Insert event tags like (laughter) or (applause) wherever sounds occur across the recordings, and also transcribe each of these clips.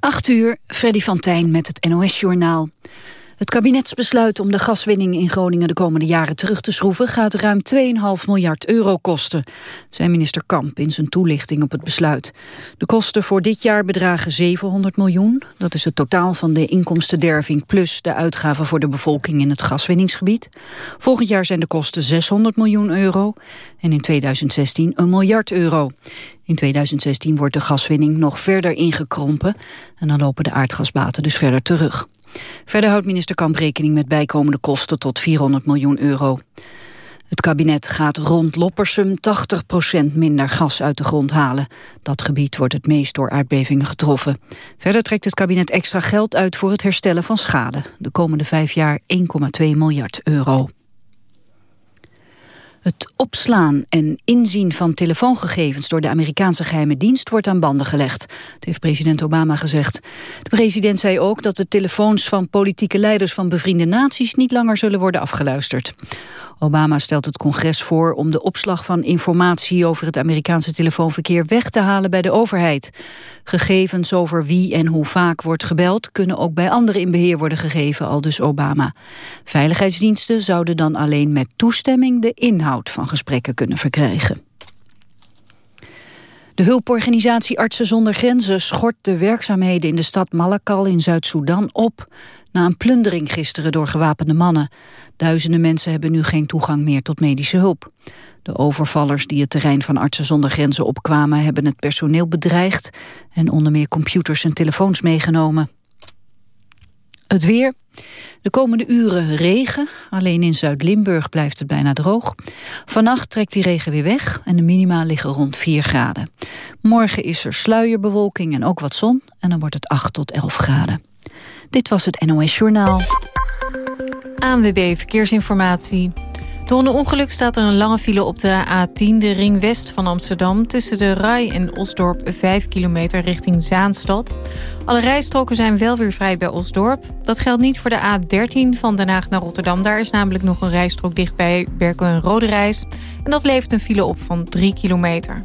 8 uur, Freddy van Tijn met het NOS-journaal. Het kabinetsbesluit om de gaswinning in Groningen de komende jaren terug te schroeven gaat ruim 2,5 miljard euro kosten, zei minister Kamp in zijn toelichting op het besluit. De kosten voor dit jaar bedragen 700 miljoen, dat is het totaal van de inkomstenderving plus de uitgaven voor de bevolking in het gaswinningsgebied. Volgend jaar zijn de kosten 600 miljoen euro en in 2016 een miljard euro. In 2016 wordt de gaswinning nog verder ingekrompen en dan lopen de aardgasbaten dus verder terug. Verder houdt minister Kamp rekening met bijkomende kosten tot 400 miljoen euro. Het kabinet gaat rond Loppersum 80% minder gas uit de grond halen. Dat gebied wordt het meest door aardbevingen getroffen. Verder trekt het kabinet extra geld uit voor het herstellen van schade. De komende vijf jaar 1,2 miljard euro. Het opslaan en inzien van telefoongegevens door de Amerikaanse geheime dienst wordt aan banden gelegd. Dat heeft president Obama gezegd. De president zei ook dat de telefoons van politieke leiders van bevriende naties niet langer zullen worden afgeluisterd. Obama stelt het congres voor om de opslag van informatie over het Amerikaanse telefoonverkeer weg te halen bij de overheid. Gegevens over wie en hoe vaak wordt gebeld kunnen ook bij anderen in beheer worden gegeven, al dus Obama. Veiligheidsdiensten zouden dan alleen met toestemming de inhoud van gesprekken kunnen verkrijgen. De hulporganisatie Artsen zonder Grenzen schort de werkzaamheden in de stad Malakal in Zuid-Soedan op na een plundering gisteren door gewapende mannen. Duizenden mensen hebben nu geen toegang meer tot medische hulp. De overvallers die het terrein van Artsen zonder Grenzen opkwamen hebben het personeel bedreigd en onder meer computers en telefoons meegenomen. Het weer. De komende uren regen. Alleen in Zuid-Limburg blijft het bijna droog. Vannacht trekt die regen weer weg en de minima liggen rond 4 graden. Morgen is er sluierbewolking en ook wat zon en dan wordt het 8 tot 11 graden. Dit was het NOS Journaal. ANWB Verkeersinformatie. Door een ongeluk staat er een lange file op de A10, de ring west van Amsterdam... tussen de Rai en Osdorp, 5 kilometer richting Zaanstad. Alle rijstroken zijn wel weer vrij bij Osdorp. Dat geldt niet voor de A13 van Den Haag naar Rotterdam. Daar is namelijk nog een rijstrook dicht bij Berkel en Rode Reis. En dat levert een file op van 3 kilometer.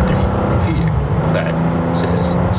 6,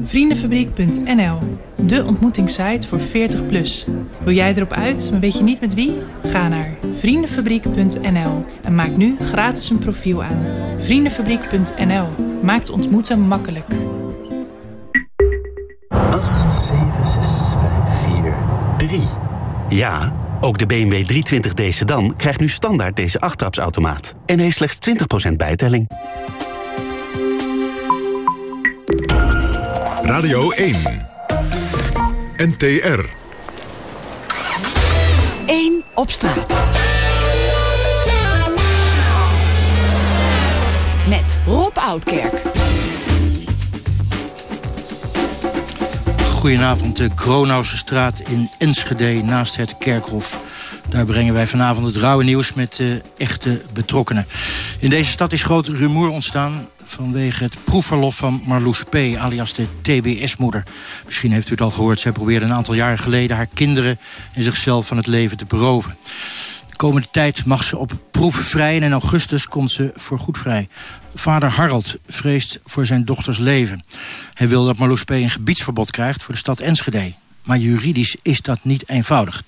Vriendenfabriek.nl, de ontmoetingssite voor 40 plus. Wil jij erop uit, maar weet je niet met wie? Ga naar vriendenfabriek.nl en maak nu gratis een profiel aan. Vriendenfabriek.nl maakt ontmoeten makkelijk. 8, 7, 6, 5, 4, 3. Ja, ook de BMW 320d sedan krijgt nu standaard deze achttrapsautomaat... en heeft slechts 20% bijtelling. Radio 1. NTR. 1 op straat. Met Rob Oudkerk. Goedenavond, de Kronauwse straat in Enschede naast het Kerkhof. Daar brengen wij vanavond het rauwe nieuws met de echte betrokkenen. In deze stad is groot rumoer ontstaan vanwege het proefverlof van Marloes P., alias de TBS-moeder. Misschien heeft u het al gehoord, zij probeerde een aantal jaren geleden... haar kinderen en zichzelf van het leven te beroven. De komende tijd mag ze op proef vrij en in augustus komt ze voorgoed vrij. Vader Harald vreest voor zijn dochters leven. Hij wil dat Marloes P. een gebiedsverbod krijgt voor de stad Enschede. maar juridisch is dat niet eenvoudig.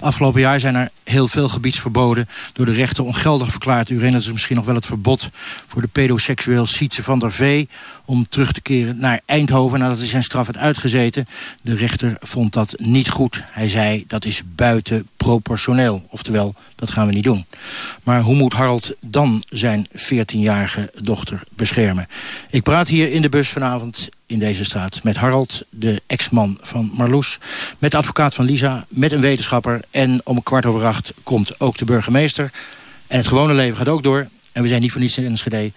Afgelopen jaar zijn er heel veel gebiedsverboden door de rechter ongeldig verklaard. U herinnert zich misschien nog wel het verbod voor de pedoseksueel Sietse van der Vee... om terug te keren naar Eindhoven nadat hij zijn straf had uitgezeten. De rechter vond dat niet goed. Hij zei dat is buiten proportioneel. Oftewel, dat gaan we niet doen. Maar hoe moet Harold dan zijn 14-jarige dochter beschermen? Ik praat hier in de bus vanavond in deze straat met Harold, de ex-man van Marloes... met de advocaat van Lisa, met een wetenschapper... en om kwart over acht komt ook de burgemeester. En het gewone leven gaat ook door. En we zijn niet voor niets in Enschede.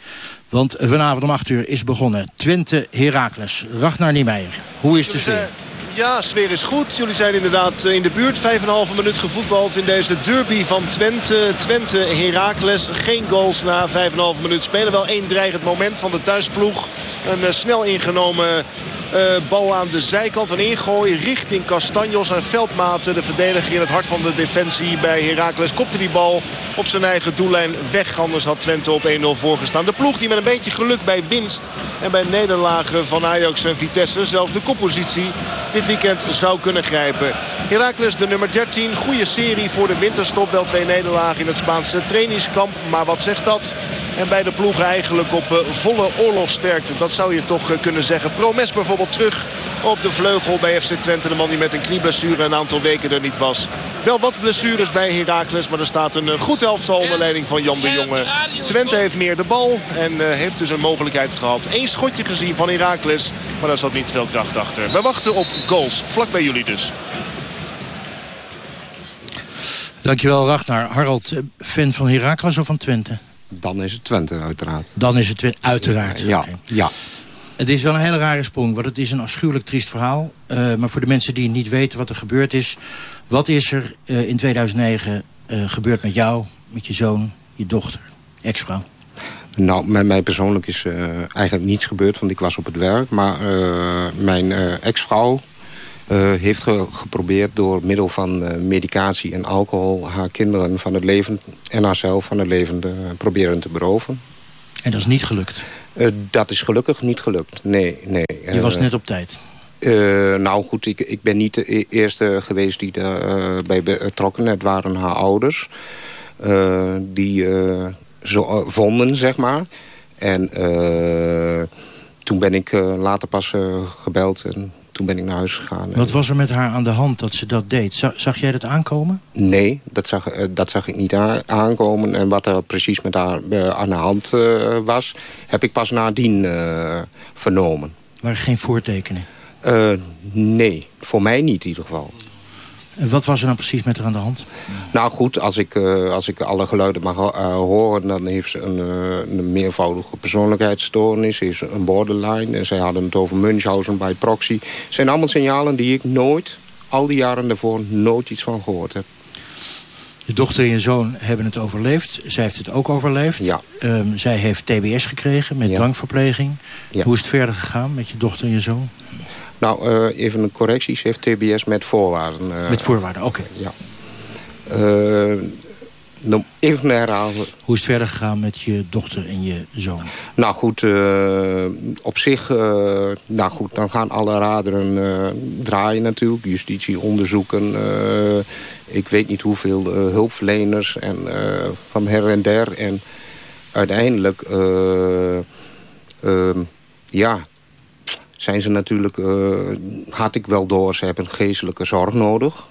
Want vanavond om acht uur is begonnen. Twente Heracles. Ragnar Niemeyer. Hoe is de sfeer? Ja, sfeer is goed. Jullie zijn inderdaad in de buurt. Vijf en een halve minuut gevoetbald in deze derby van Twente. Twente Heracles. Geen goals na vijf en een halve minuut spelen. Wel één dreigend moment van de thuisploeg. Een uh, snel ingenomen bal aan de zijkant. Een ingooi richting Castanjos en Veldmaten. De verdediger in het hart van de defensie bij Heracles. Kopte die bal op zijn eigen doellijn weg. Anders had Twente op 1-0 voorgestaan. De ploeg die met een beetje geluk bij winst en bij nederlagen van Ajax en Vitesse. Zelfs de koppositie dit weekend zou kunnen grijpen. Heracles de nummer 13. Goede serie voor de winterstop. Wel twee nederlagen in het Spaanse trainingskamp. Maar wat zegt dat? En bij de ploeg eigenlijk op uh, volle oorlogsterkte. Dat zou je toch uh, kunnen zeggen. Promes bijvoorbeeld terug op de vleugel bij FC Twente. De man die met een knieblessure een aantal weken er niet was. Wel wat blessures bij Heracles. Maar er staat een uh, goed elftal onder leiding van Jan de Jonge. Twente heeft meer de bal. En heeft dus een mogelijkheid gehad. Eén schotje gezien van Heracles. Maar daar zat niet veel kracht achter. We wachten op goals. Vlak bij jullie dus. Dankjewel Ragnar. Harold, fan van Heracles of van Twente? Dan is het Twente, uiteraard. Dan is het Twente, uiteraard. Ja, okay. ja. Het is wel een hele rare sprong, want het is een afschuwelijk triest verhaal. Uh, maar voor de mensen die niet weten wat er gebeurd is... wat is er uh, in 2009 uh, gebeurd met jou, met je zoon, je dochter, ex-vrouw? Nou, met mij persoonlijk is eigenlijk niets gebeurd, want ik was op het werk. Maar mijn ex-vrouw uh, heeft ge geprobeerd door middel van uh, medicatie en alcohol... haar kinderen van het leven en haarzelf van het leven uh, proberen te beroven. En dat is niet gelukt? dat is gelukkig niet gelukt, nee. nee. Je was net op tijd? nou goed, ik, ik ben niet de eerste geweest die daarbij betrokken. Het waren haar ouders die zo vonden, zeg maar. En toen ben ik later pas gebeld... En, toen ben ik naar huis gegaan. Wat was er met haar aan de hand dat ze dat deed? Zag, zag jij dat aankomen? Nee, dat zag, dat zag ik niet aankomen. En wat er precies met haar uh, aan de hand uh, was... heb ik pas nadien vernomen. Waren geen voortekenen? nee, voor mij niet in ieder geval. Wat was er dan precies met haar aan de hand? Nou goed, als ik, uh, als ik alle geluiden mag uh, horen... dan heeft ze een, uh, een meervoudige persoonlijkheidsstoornis. Ze een borderline. En zij hadden het over Munchausen bij proxy. Het zijn allemaal signalen die ik nooit, al die jaren daarvoor... nooit iets van gehoord heb. Je dochter en je zoon hebben het overleefd. Zij heeft het ook overleefd. Ja. Um, zij heeft TBS gekregen met ja. dwangverpleging. Ja. Hoe is het verder gegaan met je dochter en je zoon? Nou, uh, even een correctie. Ze heeft TBS met voorwaarden. Uh, met voorwaarden, oké. Okay. Ja. Uh, nou, even herhalen. Hoe is het verder gegaan met je dochter en je zoon? Nou goed, op zich... nou goed, dan gaan alle raderen draaien natuurlijk. Justitie onderzoeken. ik weet niet hoeveel hulpverleners en van her en der. En uiteindelijk... ja, zijn ze natuurlijk, uh, had ik wel door, ze hebben geestelijke zorg nodig.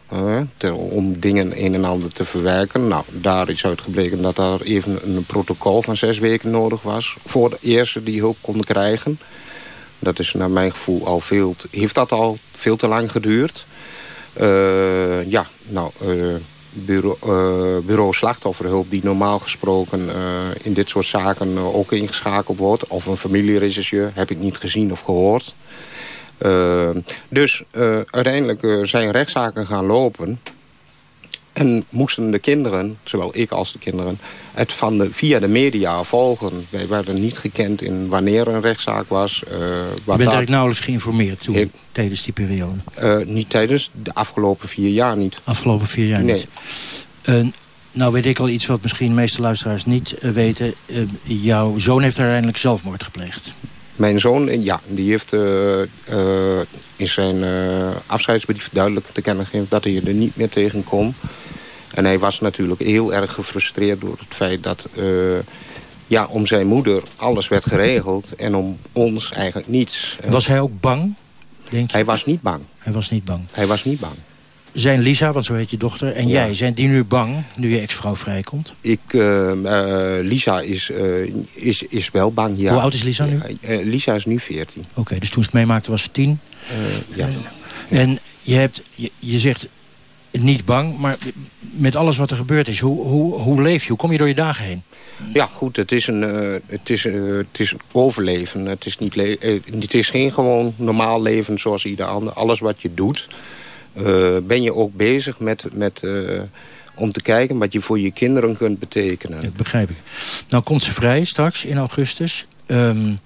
Om dingen een en ander te verwerken. Nou, daar is uitgebleken dat er even een protocol van zes weken nodig was. Voor de eerste die hulp konden krijgen. Dat is naar mijn gevoel al veel, heeft dat al veel te lang geduurd. Uh, ja, nou... Bureau, uh, bureau slachtofferhulp die normaal gesproken uh, in dit soort zaken uh, ook ingeschakeld wordt. Of een familieregisseur, heb ik niet gezien of gehoord. dus uiteindelijk zijn rechtszaken gaan lopen. En moesten de kinderen, zowel ik als de kinderen, het van de, via de media volgen. Wij werden niet gekend in wanneer een rechtszaak was. Uh, Je bent eigenlijk nauwelijks geïnformeerd toen, tijdens die periode? Uh, niet tijdens de afgelopen vier jaar niet. Afgelopen vier jaar nee. niet? Uh, nou weet ik al iets wat misschien de meeste luisteraars niet weten. jouw zoon heeft uiteindelijk zelfmoord gepleegd. Mijn zoon, ja, die heeft in zijn afscheidsbrief duidelijk te kennen gegeven... dat hij er niet meer tegen kon. En hij was natuurlijk heel erg gefrustreerd door het feit dat... ja, om zijn moeder alles werd geregeld en om ons eigenlijk niets. Was hij ook bang? Denk je? Hij was niet bang. Hij was niet bang. Hij was niet bang. Zijn Lisa, want zo heet je dochter, en jij, zijn die nu bang nu je ex-vrouw vrijkomt? Ik, uh, uh, Lisa is, uh, is, is wel bang, ja. Hoe oud is Lisa nu? Lisa is nu 14. Oké, dus toen ze het meemaakte was ze 10? ja. en je, hebt, je, je zegt niet bang, maar met alles wat er gebeurd is, hoe, hoe, hoe leef je? Hoe kom je door je dagen heen? Ja, goed, het is een, het is, het is overleven. Het is, niet het is geen gewoon normaal leven zoals ieder ander. Alles wat je doet, ben je ook bezig met, met, uh, om te kijken wat je voor je kinderen kunt betekenen. Dat begrijp ik. Nou komt ze vrij straks in augustus. Um,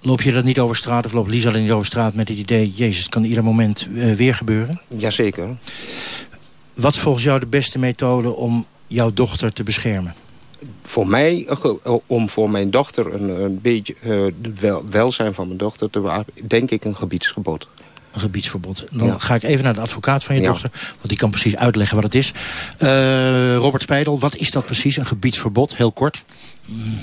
loop je dat niet over straat of loopt Lisa niet over straat met het idee... Jezus, het kan ieder moment uh, weer gebeuren? Jazeker. Wat is volgens jou de beste methode om jouw dochter te beschermen? Voor mij, om voor mijn dochter een, een beetje het wel, welzijn van mijn dochter te denk ik een gebiedsgebod een gebiedsverbod. Dan ga ik even naar de advocaat van je dochter. Want die kan precies uitleggen wat het is. Uh, Robert Spijdel, wat is dat precies, een gebiedsverbod? Heel kort.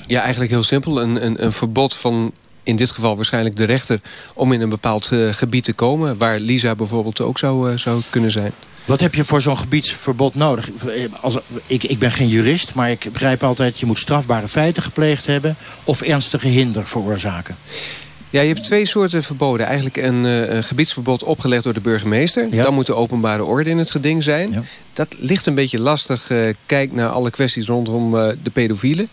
Ja, eigenlijk heel simpel. Een, een, een verbod van in dit geval waarschijnlijk de rechter... om in een bepaald uh, gebied te komen... waar Lisa bijvoorbeeld ook zou, uh, zou kunnen zijn. Wat heb je voor zo'n gebiedsverbod nodig? Als, ik, ik ben geen jurist, maar ik begrijp altijd... je moet strafbare feiten gepleegd hebben... of ernstige hinder veroorzaken. Ja, je hebt twee soorten verboden. Eigenlijk een, een gebiedsverbod opgelegd door de burgemeester. Dan moet de openbare orde in het geding zijn. Ja. Dat ligt een beetje lastig. Uh, kijk naar alle kwesties rondom uh, de pedofielen.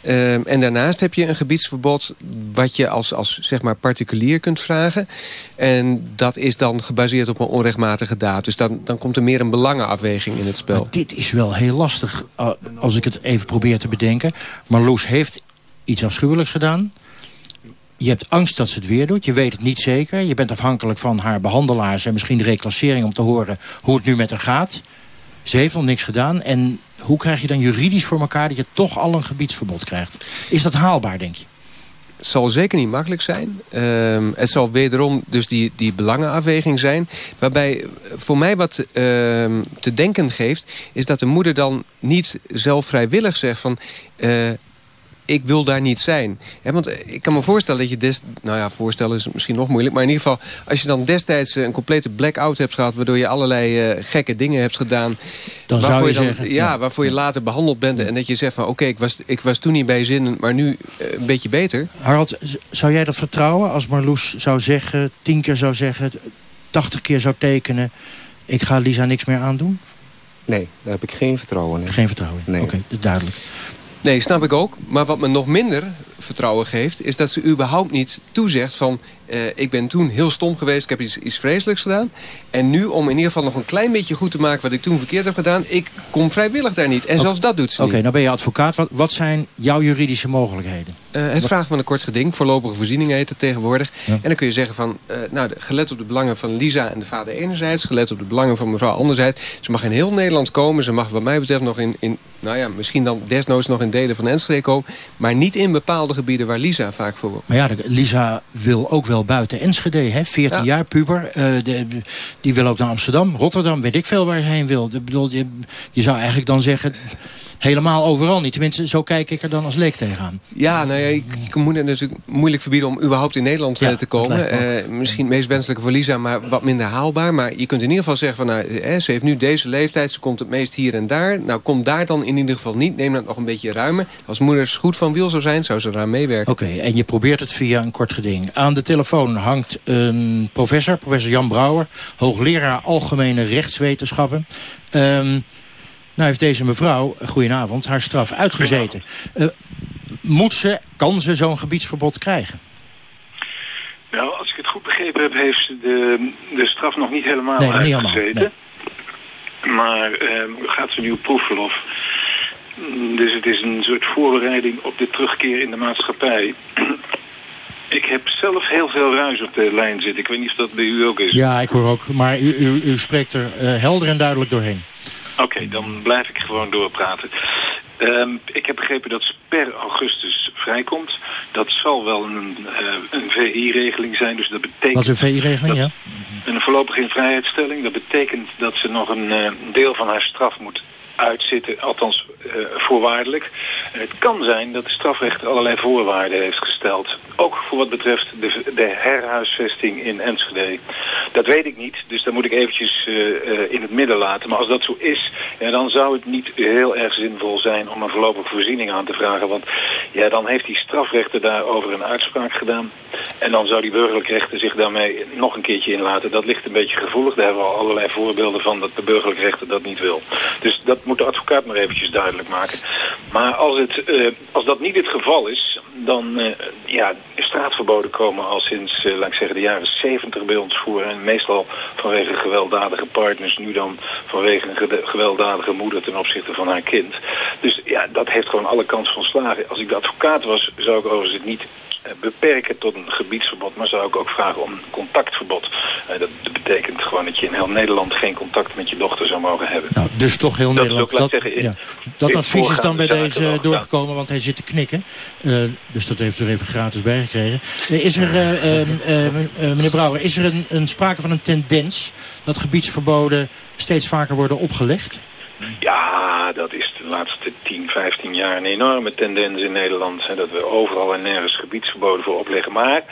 Ehm, en daarnaast heb je een gebiedsverbod wat je als, als zeg maar particulier kunt vragen. En dat is dan gebaseerd op een onrechtmatige daad. Dus dan, dan komt er meer een belangenafweging in het spel. Maar dit is wel heel lastig als ik het even probeer te bedenken. Maar Loes heeft iets afschuwelijks gedaan je hebt angst dat ze het weer doet. Je weet het niet zeker. Je bent afhankelijk van haar behandelaars... en misschien de reclassering om te horen hoe het nu met haar gaat. Ze heeft nog niks gedaan. En hoe krijg je dan juridisch voor elkaar... dat je toch al een gebiedsverbod krijgt? Is dat haalbaar, denk je? Het zal zeker niet makkelijk zijn. Uh, het zal wederom dus die, die belangenafweging zijn. Waarbij voor mij wat uh, te denken geeft... is dat de moeder dan niet zelf vrijwillig zegt van... Uh, ik wil daar niet zijn. want eh, ik kan me voorstellen dat je des... Nou ja, voorstellen is misschien nog moeilijk. Maar in ieder geval, als je dan destijds eh, een complete blackout hebt gehad... waardoor je allerlei uh, gekke dingen hebt gedaan... Dan zou je, dan, zeggen, ja, ja, waarvoor je later behandeld bent... en dat je zegt van oké, ik, was, ik was toen niet bij zin... maar nu uh, een beetje beter. Harald, zou jij dat vertrouwen als Marloes zou zeggen... tien keer zou zeggen, tachtig keer zou tekenen... ik ga Lisa niks meer aandoen? Nee, daar heb ik geen vertrouwen in. Geen vertrouwen in? Nee. Oké, okay, duidelijk. Nee, snap ik ook. Maar wat me nog minder vertrouwen geeft... is dat ze überhaupt niet toezegt van... Uh, ik ben toen heel stom geweest, ik heb iets, iets vreselijks gedaan. En nu, om in ieder geval nog een klein beetje goed te maken... wat ik toen verkeerd heb gedaan, ik kom vrijwillig daar niet. En zelfs dat doet ze Oké, nou ben je advocaat. Wat, wat zijn jouw juridische mogelijkheden? Uh, het vragen van een kort geding, voorlopige voorziening heet het tegenwoordig. En dan kun je zeggen van, uh, nou, gelet op de belangen van Lisa en de vader enerzijds... gelet op de belangen van mevrouw anderzijds... ze mag in heel Nederland komen, ze mag wat mij betreft nog in... in nou ja, misschien dan desnoods nog in delen van Enschede komen... maar niet in bepaalde gebieden waar Lisa vaak voor... Maar ja, Lisa wil ook wel buiten Enschede, hè? 14 jaar, puber. Uh, de, die wil ook naar Amsterdam, Rotterdam, weet ik veel waar hij heen wil. De, bedoel, je, je zou eigenlijk dan zeggen helemaal overal niet. Tenminste, zo kijk ik er dan als leek tegenaan. Ja, nou ja, ik, ik moet het natuurlijk moeilijk verbieden om überhaupt in Nederland ja, te komen. Uh, misschien het meest wenselijke voor Lisa, maar wat minder haalbaar. Maar je kunt in ieder geval zeggen van, nou, eh, ze heeft nu deze leeftijd, ze komt het meest hier en daar. Nou, kom daar dan in ieder geval niet. Neem dat nog een beetje ruimer. Als moeders goed van wiel zou zijn, zou ze eraan meewerken. Oké, en je probeert het via een kort geding. Aan de telefoon hangt een professor, professor Jan Brouwer, hoogleraar Algemene Rechtswetenschappen. Um, nou heeft deze mevrouw, goedenavond, haar straf uitgezeten. Uh, moet ze, kan ze zo'n gebiedsverbod krijgen? Nou, als ik het goed begrepen heb, heeft ze de, de straf nog niet helemaal nee, uitgezeten. nee. Maar uh, gaat ze nu op proefverlof. Dus het is een soort voorbereiding op de terugkeer in de maatschappij. (clears throat) Ik heb zelf heel veel ruis op de lijn zitten. Ik weet niet of dat bij u ook is. Ja, ik hoor ook. Maar u, u, u spreekt er uh, helder en duidelijk doorheen. Oké, okay, dan blijf ik gewoon doorpraten. Um, ik heb begrepen dat ze per augustus vrijkomt. Dat zal wel een, uh, een VI-regeling zijn. Dus dat betekent... Wat is een VI-regeling, ja? Een voorlopige invrijheidstelling. Dat betekent dat ze nog een uh, deel van haar straf moet uitzitten, althans uh, voorwaardelijk. het kan zijn dat de strafrechter allerlei voorwaarden heeft gesteld. Ook voor wat betreft de, de herhuisvesting in Enschede. Dat weet ik niet, dus daar moet ik eventjes uh, uh, in het midden laten. Maar als dat zo is, dan zou het niet heel erg zinvol zijn om een voorlopige voorziening aan te vragen. Want ja, dan heeft die strafrechter daarover een uitspraak gedaan. En dan zou die burgerlijke rechter zich daarmee nog een keertje inlaten. Dat ligt een beetje gevoelig. Daar hebben we al allerlei voorbeelden van dat de burgerlijke rechter dat niet wil. Dus dat moet de advocaat maar eventjes duidelijk maken. Maar als, het, uh, als dat niet het geval is, dan uh, ja, straatverboden komen al sinds, uh, laat ik zeggen, de jaren 70 bij ons voor. En meestal vanwege gewelddadige partners, nu dan vanwege een gewelddadige moeder ten opzichte van haar kind. Dus ja, dat heeft gewoon alle kans van slagen. Als ik de advocaat was, zou ik overigens het niet eh, beperken tot een gebiedsverbod, maar zou ik ook vragen om een contactverbod. Uh, dat betekent gewoon dat je in heel Nederland geen contact met je dochter zou mogen hebben. Nou, dus toch heel dat Nederland. dat, zeggen, ja. dat advies is dan bij deze doorgekomen, want hij zit te knikken. Uh, dus dat heeft u er even gratis bij gekregen. is er, meneer Brouwer, is er een, een sprake van een tendens dat gebiedsverboden steeds vaker worden opgelegd? Ja, dat is de laatste 10, 15 jaar een enorme tendens in Nederland. Dat we overal en nergens gebiedsverboden voor opleggen. Maar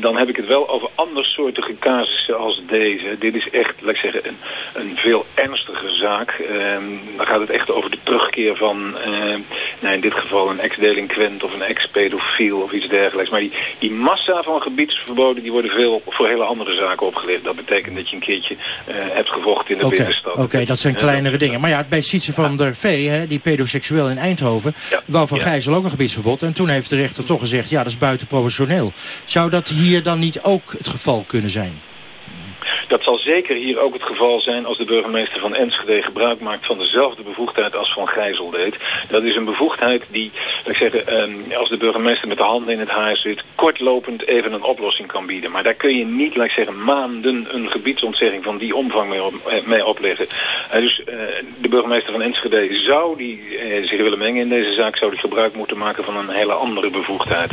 dan heb ik het wel over andersoortige casussen als deze. Dit is echt, laat ik zeggen, een, een veel ernstiger zaak. Um, dan gaat het echt over de terugkeer van, uh, nou in dit geval een ex-delinquent of een ex-pedofiel of iets dergelijks. Maar die, die massa van gebiedsverboden, die worden veel voor hele andere zaken opgelegd. Dat betekent dat je een keertje uh, hebt gevochten in de okay. binnenstad. Oké, okay, dat zijn kleinere uh, dingen. Maar ja, bij Sietse van der Vee, hè, die pedoseksueel in Eindhoven, ja. wou van ja. Gijzel ook een gebiedsverbod. En toen heeft de rechter toch gezegd, ja, dat is buitenproportioneel. Zou dat hier dan niet ook het geval kunnen zijn? Dat zal zeker hier ook het geval zijn als de burgemeester van Enschede gebruik maakt van dezelfde bevoegdheid als Van Gijzel deed. Dat is een bevoegdheid die, ik zeggen, um, als de burgemeester met de handen in het haar zit, kortlopend even een oplossing kan bieden. Maar daar kun je niet, ik zeggen, maanden een gebiedsontzegging van die omvang mee, op, mee opleggen. Uh, dus uh, de burgemeester van Enschede zou die zich willen mengen in deze zaak, zou die gebruik moeten maken van een hele andere bevoegdheid.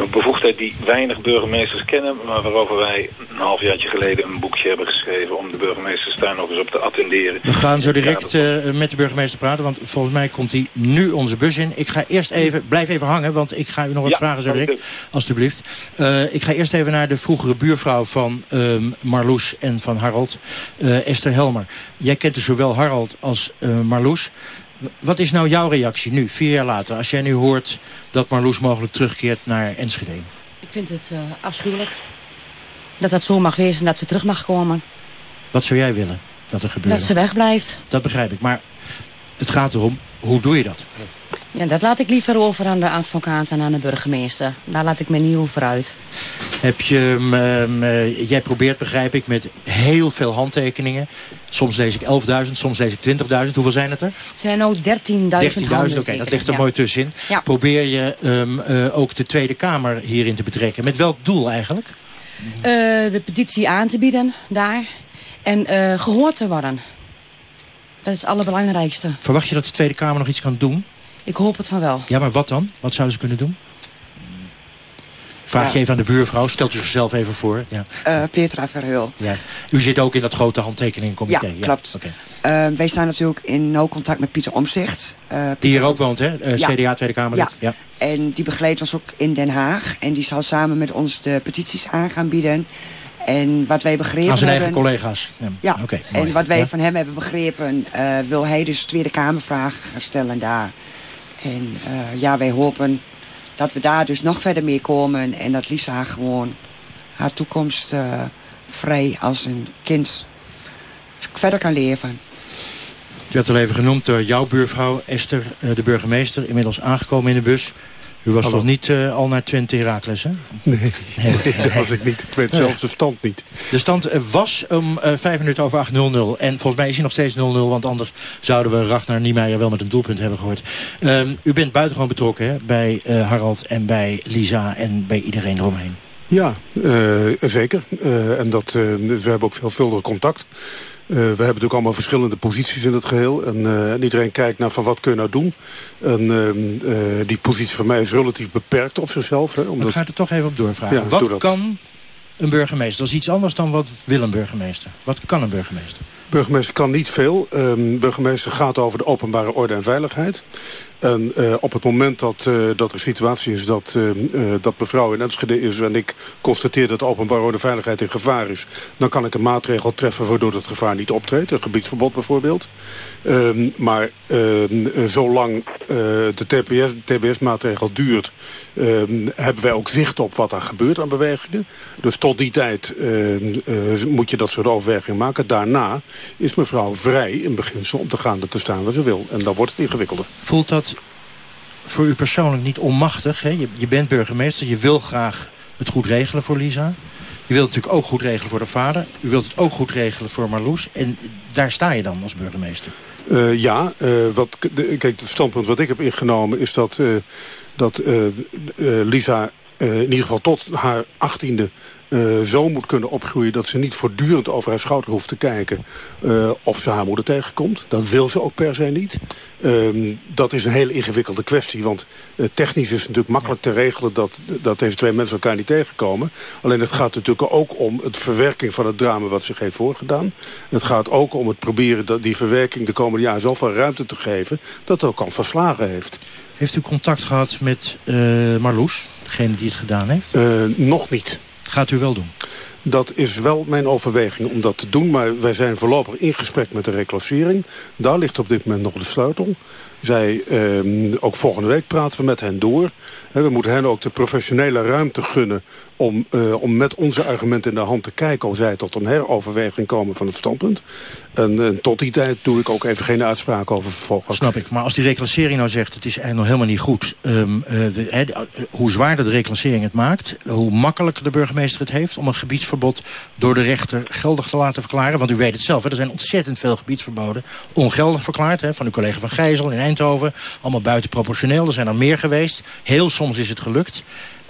Een bevoegdheid die weinig burgemeesters kennen, maar waarover wij een halfjaartje geleden een boekje hebben geschreven om de burgemeesters daar nog eens op te attenderen. We gaan zo direct uh, met de burgemeester praten, want volgens mij komt hij nu onze bus in. Ik ga eerst even, blijf even hangen, want ik ga u nog wat ja, vragen zo direct, alstublieft. Uh, ik ga eerst even naar de vroegere buurvrouw van uh, Marloes en van Harold, uh, Esther Helmer. Jij kent dus zowel Harold als Marloes. Wat is nou jouw reactie nu, vier jaar later, als jij nu hoort dat Marloes mogelijk terugkeert naar Enschede? Ik vind het afschuwelijk dat dat zo mag wezen en dat ze terug mag komen. Wat zou jij willen dat er gebeurt? Dat ze wegblijft. Dat begrijp ik, maar het gaat erom, hoe doe je dat? Ja, dat laat ik liever over aan de advocaat en aan de burgemeester. Daar laat ik me niet over uit. Heb je, um, uh, jij probeert, begrijp ik, met heel veel handtekeningen. Soms lees ik 11.000, soms lees ik 20.000. Hoeveel zijn het er? Het zijn ook 13.000 13.000, oké, okay, dat ligt er ja. mooi tussenin. Ja. Probeer je um, uh, ook de Tweede Kamer hierin te betrekken. Met welk doel eigenlijk? Uh, de petitie aan te bieden daar. En gehoord te worden. Dat is het allerbelangrijkste. Verwacht je dat de Tweede Kamer nog iets kan doen? Ik hoop het van wel. Ja, maar wat dan? Wat zouden ze kunnen doen? Vraag ja. je even aan de buurvrouw. Stelt u zichzelf even voor. Ja. Uh, Petra Verheul. Ja. U zit ook in dat grote handtekeningcomité. Ja, klopt. Okay. Uh, wij staan natuurlijk in nauw contact met Pieter Omzicht. Uh, Pieter die hier ook woont, hè? Uh, ja. CDA Tweede Kamer. Ja. ja. En die begeleidt ons ook in Den Haag. En die zal samen met ons de petities aan gaan bieden. En wat wij begrepen Aan zijn hebben... eigen collega's. Ja, ja. Okay, en wat wij van hem hebben begrepen... Uh, wil hij dus Tweede Kamervragen gaan stellen daar. En uh, ja, wij hopen dat we daar dus nog verder mee komen. En dat Lisa gewoon haar toekomst uh, vrij als een kind verder kan leven. Het werd al even genoemd door jouw buurvrouw Esther, de burgemeester. Inmiddels aangekomen in de bus. U was toch niet uh, al naar Twente Heracles, hè? Nee, nee, nee, (laughs) dat was ik niet. Ik weet zelfs de stand niet. De stand uh, was om uh, vijf minuten over acht 0-0. En volgens mij is hij nog steeds 0-0, want anders zouden we Ragnar Niemeyer wel met een doelpunt hebben gehoord. Um, u bent buitengewoon betrokken hè, bij Harald en bij Lisa en bij iedereen eromheen. Ja, zeker. en dat, we hebben ook veelvuldig contact. We hebben natuurlijk allemaal verschillende posities in het geheel. En, en iedereen kijkt naar van wat kun je nou doen. En ehm, die positie van mij is relatief beperkt op zichzelf. Hè, omdat... Ik ga er toch even op doorvragen. Ja, wat kan een burgemeester? Dat is iets anders dan wat wil een burgemeester. Wat kan een burgemeester? Burgemeester kan niet veel. Um, burgemeester gaat over de openbare orde en veiligheid. En uh, op het moment dat, uh, dat er situatie is dat, uh, dat mevrouw in Enschede is... en ik constateer dat de openbare orde en veiligheid in gevaar is... dan kan ik een maatregel treffen waardoor dat gevaar niet optreedt. Een gebiedsverbod bijvoorbeeld. Um, maar zolang de TBS-maatregel duurt... hebben wij ook zicht op wat er gebeurt aan bewegingen. Dus tot die tijd moet je dat soort overwegingen maken. Daarna is mevrouw vrij in beginsel om te gaan en te staan waar ze wil. En dan wordt het ingewikkelder. Voelt dat voor u persoonlijk niet onmachtig? Hè? Je, je bent burgemeester, je wil graag het goed regelen voor Lisa. Je wilt het natuurlijk ook goed regelen voor de vader. U wilt het ook goed regelen voor Marloes. En daar sta je dan als burgemeester. Uh, ja, uh, wat, de, kijk, het standpunt wat ik heb ingenomen is dat, uh, dat Lisa in ieder geval tot haar achttiende uh, zo moet kunnen opgroeien... dat ze niet voortdurend over haar schouder hoeft te kijken... Uh, of ze haar moeder tegenkomt. Dat wil ze ook per se niet. Uh, dat is een hele ingewikkelde kwestie. Want technisch is het natuurlijk makkelijk te regelen... Dat, dat deze twee mensen elkaar niet tegenkomen. Alleen het gaat natuurlijk ook om het verwerking van het drama... wat zich heeft voorgedaan. Het gaat ook om het proberen dat die verwerking de komende jaren... zoveel ruimte te geven dat het ook kan verslagen heeft. Heeft u contact gehad met Marloes, degene die het gedaan heeft? nog niet. Gaat u wel doen? Dat is wel mijn overweging om dat te doen. Maar wij zijn voorlopig in gesprek met de reclassering. Daar ligt op dit moment nog de sleutel. Zij, eh, ook volgende week praten we met hen door. we moeten hen ook de professionele ruimte gunnen... Om, uh, om met onze argumenten in de hand te kijken... of zij tot een heroverweging komen van het standpunt. En, tot die tijd doe ik ook even geen uitspraak over vervolgens. Snap ik. Maar als die reclassering nou zegt... het is eigenlijk nog helemaal niet goed... Uh, de, he, hoe zwaarder de reclassering het maakt... hoe makkelijker de burgemeester het heeft... om een gebiedsverbod door de rechter geldig te laten verklaren. Want u weet het zelf, hè, er zijn ontzettend veel gebiedsverboden... ongeldig verklaard, hè, van uw collega Van Gijzel in. Allemaal buitenproportioneel, er zijn er meer geweest. Heel soms is het gelukt.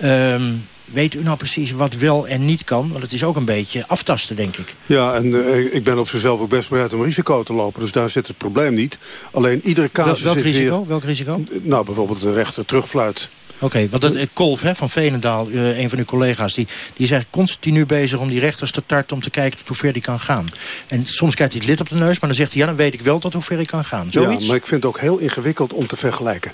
Um, weet u nou precies wat wel en niet kan? Want het is ook een beetje aftasten, denk ik. Ja, en uh, ik ben op zichzelf ook best bereid om risico te lopen. Dus daar zit het probleem niet. Alleen iedere casus Wel, welk risico? Weer, welk risico? Nou, bijvoorbeeld de rechter terugfluit. Oké, okay, want het, Kolf hè, van Veenendaal, uh, een van uw collega's... Die, die is eigenlijk continu bezig om die rechters te tarten... om te kijken tot hoe ver die kan gaan. En soms krijgt hij het lid op de neus, maar dan zegt hij... ja, dan weet ik wel tot hoe ver ik kan gaan. Zoiets? Ja, maar ik vind het ook heel ingewikkeld om te vergelijken.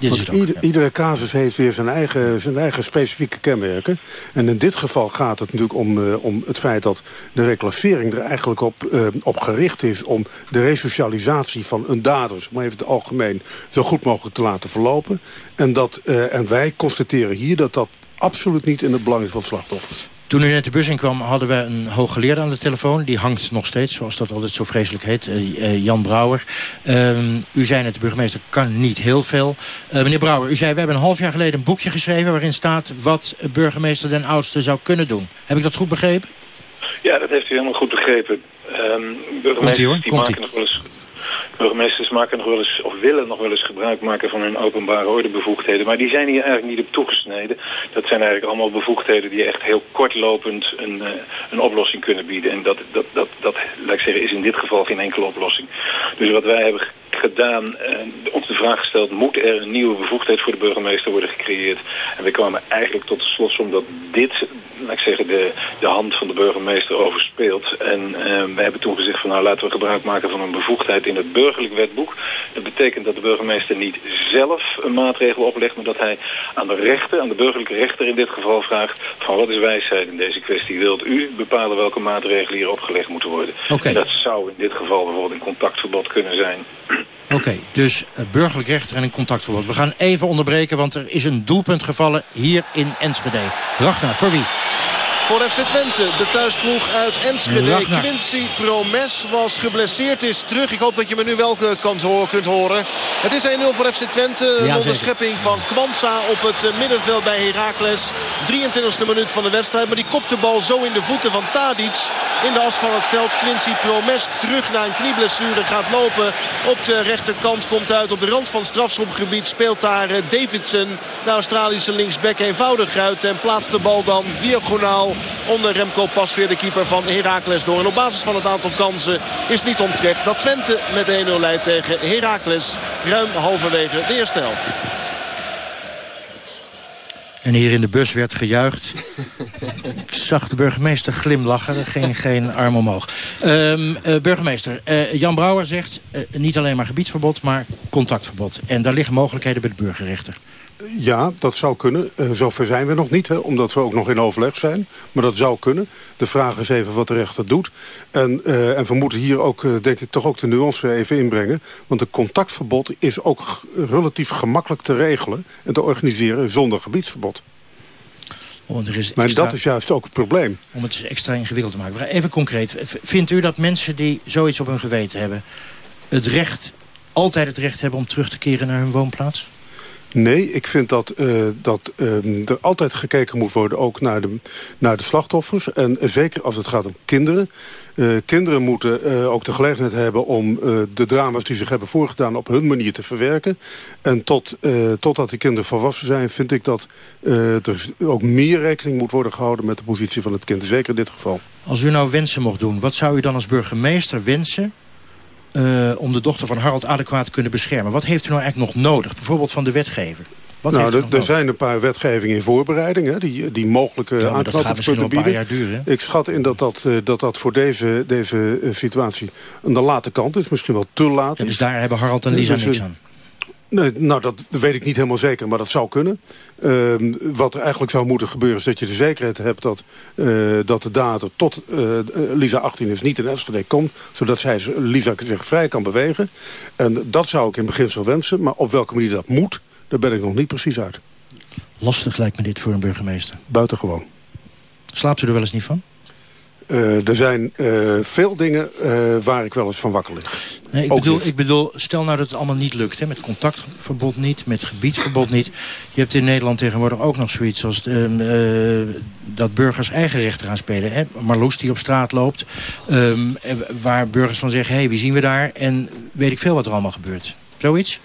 Want ieder, iedere casus heeft weer zijn eigen, zijn eigen specifieke kenmerken. En in dit geval gaat het natuurlijk om, uh, om het feit dat de reclassering er eigenlijk op, uh, op gericht is... om de resocialisatie van een dader, om even het algemeen, zo goed mogelijk te laten verlopen. En, dat, uh, en wij constateren hier dat dat absoluut niet in het belang is van het slachtoffer. Toen u net de bus inkwam, hadden we een hooggeleerde aan de telefoon. Die hangt nog steeds, zoals dat altijd zo vreselijk heet. Uh, Jan Brouwer. Uh, u zei net, de burgemeester kan niet heel veel. Uh, meneer Brouwer, u zei, we hebben een half jaar geleden een boekje geschreven... waarin staat wat burgemeester den oudste zou kunnen doen. Heb ik dat goed begrepen? Ja, dat heeft u helemaal goed begrepen. Um, burgemeesters die maken nog wel eens Burgemeesters maken nog wel eens, of willen nog wel eens gebruik maken van hun openbare ordebevoegdheden. Maar die zijn hier eigenlijk niet op toegesneden. Dat zijn eigenlijk allemaal bevoegdheden die echt heel kortlopend een, uh, een oplossing kunnen bieden. En dat, dat, dat, dat, laat ik zeggen, is in dit geval geen enkele oplossing. Dus wat wij hebben gedaan, ons de vraag gesteld... moet er een nieuwe bevoegdheid voor de burgemeester worden gecreëerd? En we kwamen eigenlijk tot de slotsom dat dit, laat ik zeggen, de, de hand van de burgemeester overspeelt. En uh, we hebben toen gezegd van nou laten we gebruik maken van een bevoegdheid in het burgerlijk wetboek. Dat betekent dat de burgemeester niet zelf een maatregel oplegt... maar dat hij aan de rechter, aan de burgerlijke rechter in dit geval vraagt... van wat is wijsheid in deze kwestie? Wilt u bepalen welke maatregelen hier opgelegd moeten worden? Okay. En dat zou in dit geval bijvoorbeeld een contactverbod kunnen zijn... Oké, dus uh, burgerlijk rechter en een contactverbod. We gaan even onderbreken, want er is een doelpunt gevallen hier in Enschede. Ragnar, voor wie? Voor FC Twente. De thuisploeg uit Enschede. Quincy Promes was geblesseerd, is terug. Ik hoop dat je me nu wel kunt horen. Het is 1-0 voor FC Twente. Ja, onderschepping van Kwanza op het eh, middenveld bij Heracles. 23e minuut van de wedstrijd. Maar die kopt de bal zo in de voeten van Tadic. in de as van het veld. Quincy Promes terug naar een knieblessure gaat lopen. Op de rechterkant komt uit op de rand van het strafschopgebied. Speelt daar eh, Davidson, de Australische linksback, eenvoudig uit. En plaatst de bal dan diagonaal onder Remco Pasveer, de keeper van Heracles door. En op basis van het aantal kansen is niet onterecht dat Twente met 1-0 leidt tegen Heracles. Ruim halverwege de eerste helft. En hier in de bus werd gejuicht. Ik zag de burgemeester glimlachen. Er ging geen arm omhoog. Um, uh, burgemeester, uh, Jan Brouwer zegt... Uh, niet alleen maar gebiedsverbod, maar contactverbod. En daar liggen mogelijkheden bij de burgerrechter. Ja, dat zou kunnen. Uh, zover zijn we nog niet, hè, omdat we ook nog in overleg zijn. Maar dat zou kunnen. De vraag is even wat de rechter doet. En, uh, en we moeten hier ook, uh, denk ik, toch ook de nuance even inbrengen. Want een contactverbod is ook relatief gemakkelijk te regelen... en te organiseren zonder gebiedsverbod. Er is extra... Maar dat is juist ook het probleem. Om het dus extra ingewikkeld te maken. Even concreet. Vindt u dat mensen die zoiets op hun geweten hebben... het recht, altijd het recht hebben om terug te keren naar hun woonplaats? Nee, ik vind dat, uh, dat uh, er altijd gekeken moet worden ook naar de, naar de slachtoffers. En zeker als het gaat om kinderen. kinderen moeten ook de gelegenheid hebben om de drama's die zich hebben voorgedaan op hun manier te verwerken. En tot, totdat die kinderen volwassen zijn vind ik dat er ook meer rekening moet worden gehouden met de positie van het kind. Zeker in dit geval. Als u nou wensen mocht doen, wat zou u dan als burgemeester wensen uh, om de dochter van Harold adequaat te kunnen beschermen. Wat heeft u nou eigenlijk nog nodig? Bijvoorbeeld van de wetgever. Wat nou, er zijn een paar wetgevingen in voorbereiding... Hè, die, die mogelijke ja, aanknopingspunten bieden. Jaar duren, Ik schat in dat dat, uh, dat, dat voor deze, deze uh, situatie aan de late kant is. Misschien wel te laat ja, Dus daar hebben Harold en Lisa dus, niks aan? Nee, nou, dat weet ik niet helemaal zeker, maar dat zou kunnen. Uh, wat er eigenlijk zou moeten gebeuren is dat je de zekerheid hebt... dat, uh, dat de dader tot uh, Lisa 18 is niet in Enschede komt... zodat zij, Lisa zich vrij kan bewegen. En dat zou ik in beginsel wensen, maar op welke manier dat moet... daar ben ik nog niet precies uit. Lastig lijkt me dit voor een burgemeester. Buitengewoon. Slaapt u er wel eens niet van? Uh, er zijn uh, veel dingen uh, waar ik wel eens van wakker lig. Nee, ik, bedoel, ik bedoel, stel nou dat het allemaal niet lukt. Hè, met contactverbod niet, met gebiedsverbod niet. Je hebt in Nederland tegenwoordig ook nog zoiets als... Uh, dat burgers eigen rechten gaan spelen. Hè? Marloes die op straat loopt. Um, waar burgers van zeggen, hé, hey, wie zien we daar? En weet ik veel wat er allemaal gebeurt. Zoiets?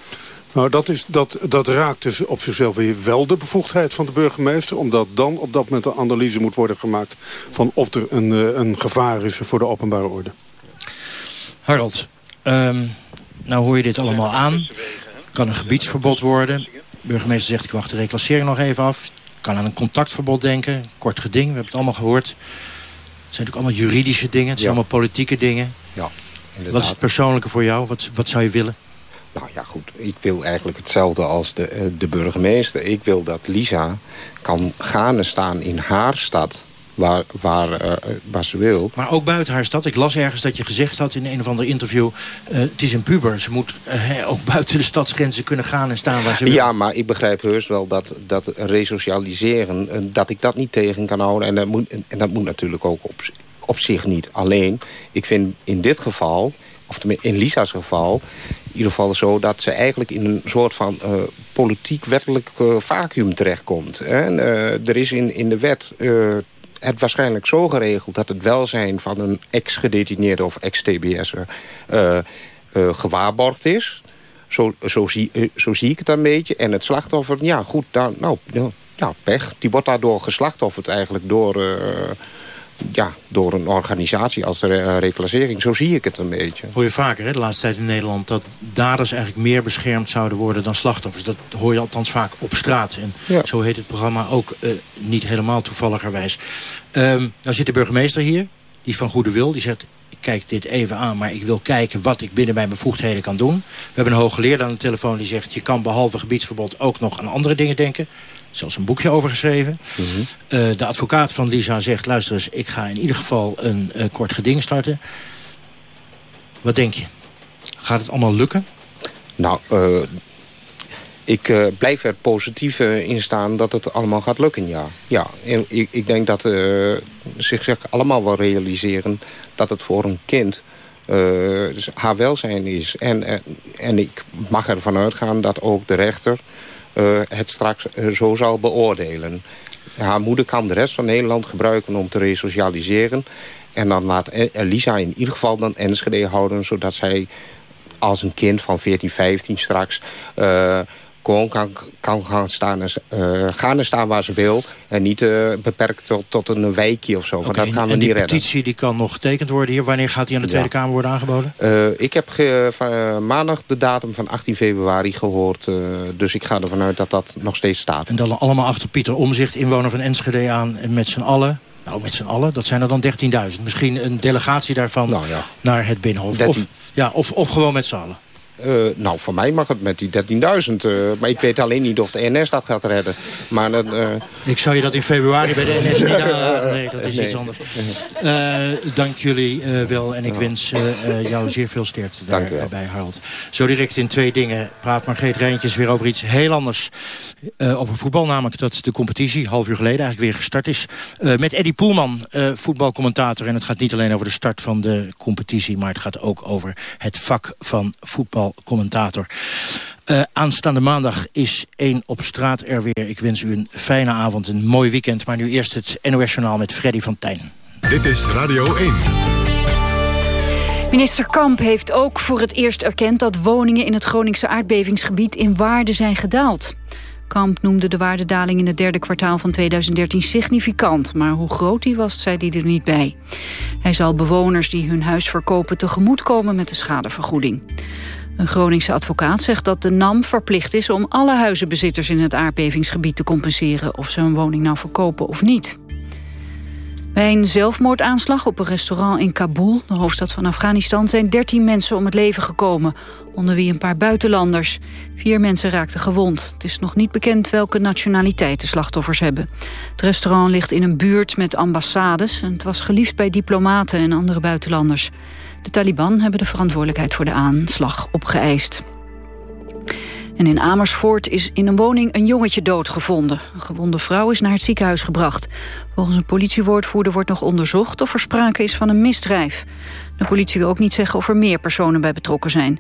Nou, dat, is, dat, dat raakt dus op zichzelf weer wel de bevoegdheid van de burgemeester. Omdat dan op dat moment een analyse moet worden gemaakt... van of er een, een gevaar is voor de openbare orde. Harold, um, nou hoor je dit allemaal aan. Kan een gebiedsverbod worden. De burgemeester zegt, ik wacht de reclassering nog even af. Kan aan een contactverbod denken. Kort geding, we hebben het allemaal gehoord. Het zijn natuurlijk allemaal juridische dingen. Het zijn allemaal politieke dingen. Ja, Wat is het persoonlijke voor jou? Wat, wat zou je willen? Nou ja, goed. Ik wil eigenlijk hetzelfde als de, eh, de burgemeester. Ik wil dat Lisa kan gaan en staan in haar stad waar, waar, uh, waar ze wil. Maar ook buiten haar stad. Ik las ergens dat je gezegd had in een of ander interview... Uh, het is een puber. Ze moet uh, ook (laughs) buiten de stadsgrenzen kunnen gaan en staan waar ze wil. Ja, maar ik begrijp heus wel dat, dat resocialiseren... dat ik dat niet tegen kan houden. En dat moet, en dat moet natuurlijk ook op, op zich niet. Alleen, ik vind in dit geval of in Lisa's geval, in ieder geval zo dat ze eigenlijk in een soort van uh, politiek-wettelijk uh, vacuüm terechtkomt. En, uh, er is in, in de wet het waarschijnlijk zo geregeld dat het welzijn van een ex-gedetineerde of ex-TBS'er gewaarborgd is. Zo, zo, zie, zo ik het een beetje. En het slachtoffer, ja goed, dan, nou, ja, pech. Die wordt daardoor geslachtofferd eigenlijk door ja, door een organisatie als de uh, reclassering. Zo zie ik het een beetje. Hoor je vaker hè, de laatste tijd in Nederland... dat daders eigenlijk meer beschermd zouden worden dan slachtoffers. Dat hoor je althans vaak op straat. En zo heet het programma ook uh, niet helemaal toevalligerwijs. Um, nou zit de burgemeester hier, die van goede wil. Die zegt, ik kijk dit even aan, maar ik wil kijken wat ik binnen mijn bevoegdheden kan doen. We hebben een hooggeleerde aan de telefoon die zegt... je kan behalve gebiedsverbod ook nog aan andere dingen denken zelfs een boekje over geschreven. Mm -hmm. uh, de advocaat van Lisa zegt... luister eens, ik ga in ieder geval een uh, kort geding starten. Wat denk je? Gaat het allemaal lukken? Nou, uh, ik blijf er positief in staan dat het allemaal gaat lukken, ja. ja en ik, ik denk dat zich, zich allemaal wel realiseren... dat het voor een kind dus haar welzijn is. En, en ik mag ervan uitgaan dat ook de rechter... Uh, het straks uh, zo zal beoordelen. Haar moeder kan de rest van Nederland gebruiken om te resocialiseren. En dan laat Elisa in ieder geval dan Enschede houden... zodat zij als een kind van 14, 15 straks... Uh, gewoon kan, kan gaan, staan en, uh, gaan en staan waar ze wil. En niet uh, beperkt tot, tot een wijkje of zo. Okay, dat gaan we en niet die redden. petitie die kan nog getekend worden hier. Wanneer gaat die aan de Tweede ja. Kamer worden aangeboden? Uh, ik heb van, maandag de datum van 18 februari gehoord. dus ik ga ervan uit dat dat nog steeds staat. En dan allemaal achter Pieter Omzicht, inwoner van Enschede aan. En met z'n allen nou, met z'n allen, dat zijn er dan 13.000. Misschien een delegatie daarvan nou, ja. naar het Binnenhof. Of, ja, of, of gewoon met z'n allen. Uh, nou, voor mij mag het met die 13.000. Uh, maar ik weet alleen niet of de NS dat gaat redden. Maar, uh, ik zou je dat in februari bij de NS niet aanraden. Nee, dat is nee. iets anders. dank jullie wel. En ik wens jou zeer veel sterkte daarbij, Harold. Zo direct in twee dingen praat Margreet Rijntjes weer over iets heel anders. over voetbal, namelijk dat de competitie half uur geleden eigenlijk weer gestart is. met Eddie Poelman, voetbalcommentator. En het gaat niet alleen over de start van de competitie... maar het gaat ook over het vak van voetbal commentator. Uh, aanstaande maandag is één op straat er weer. Ik wens u een fijne avond, een mooi weekend. Maar nu eerst het NOS-journaal met Freddy van Tijn. Dit is Radio 1. Minister Kamp heeft ook voor het eerst erkend dat woningen in het Groningse aardbevingsgebied in waarde zijn gedaald. Kamp noemde de waardedaling in het derde kwartaal van 2013 significant. Maar hoe groot die was, zei hij er niet bij. Hij zal bewoners die hun huis verkopen tegemoetkomen met de schadevergoeding. Een Groningse advocaat zegt dat de NAM verplicht is... om alle huizenbezitters in het aardbevingsgebied te compenseren... of ze een woning nou verkopen of niet. Bij een zelfmoordaanslag op een restaurant in Kabul, de hoofdstad van Afghanistan... zijn 13 mensen om het leven gekomen, onder wie een paar buitenlanders. Vier mensen raakten gewond. Het is nog niet bekend welke nationaliteit de slachtoffers hebben. Het restaurant ligt in een buurt met ambassades... en het was geliefd bij diplomaten en andere buitenlanders. De Taliban hebben de verantwoordelijkheid voor de aanslag opgeëist. En in Amersfoort is in een woning een jongetje doodgevonden. Een gewonde vrouw is naar het ziekenhuis gebracht. Volgens een politiewoordvoerder wordt nog onderzocht of er sprake is van een misdrijf. De politie wil ook niet zeggen of er meer personen bij betrokken zijn.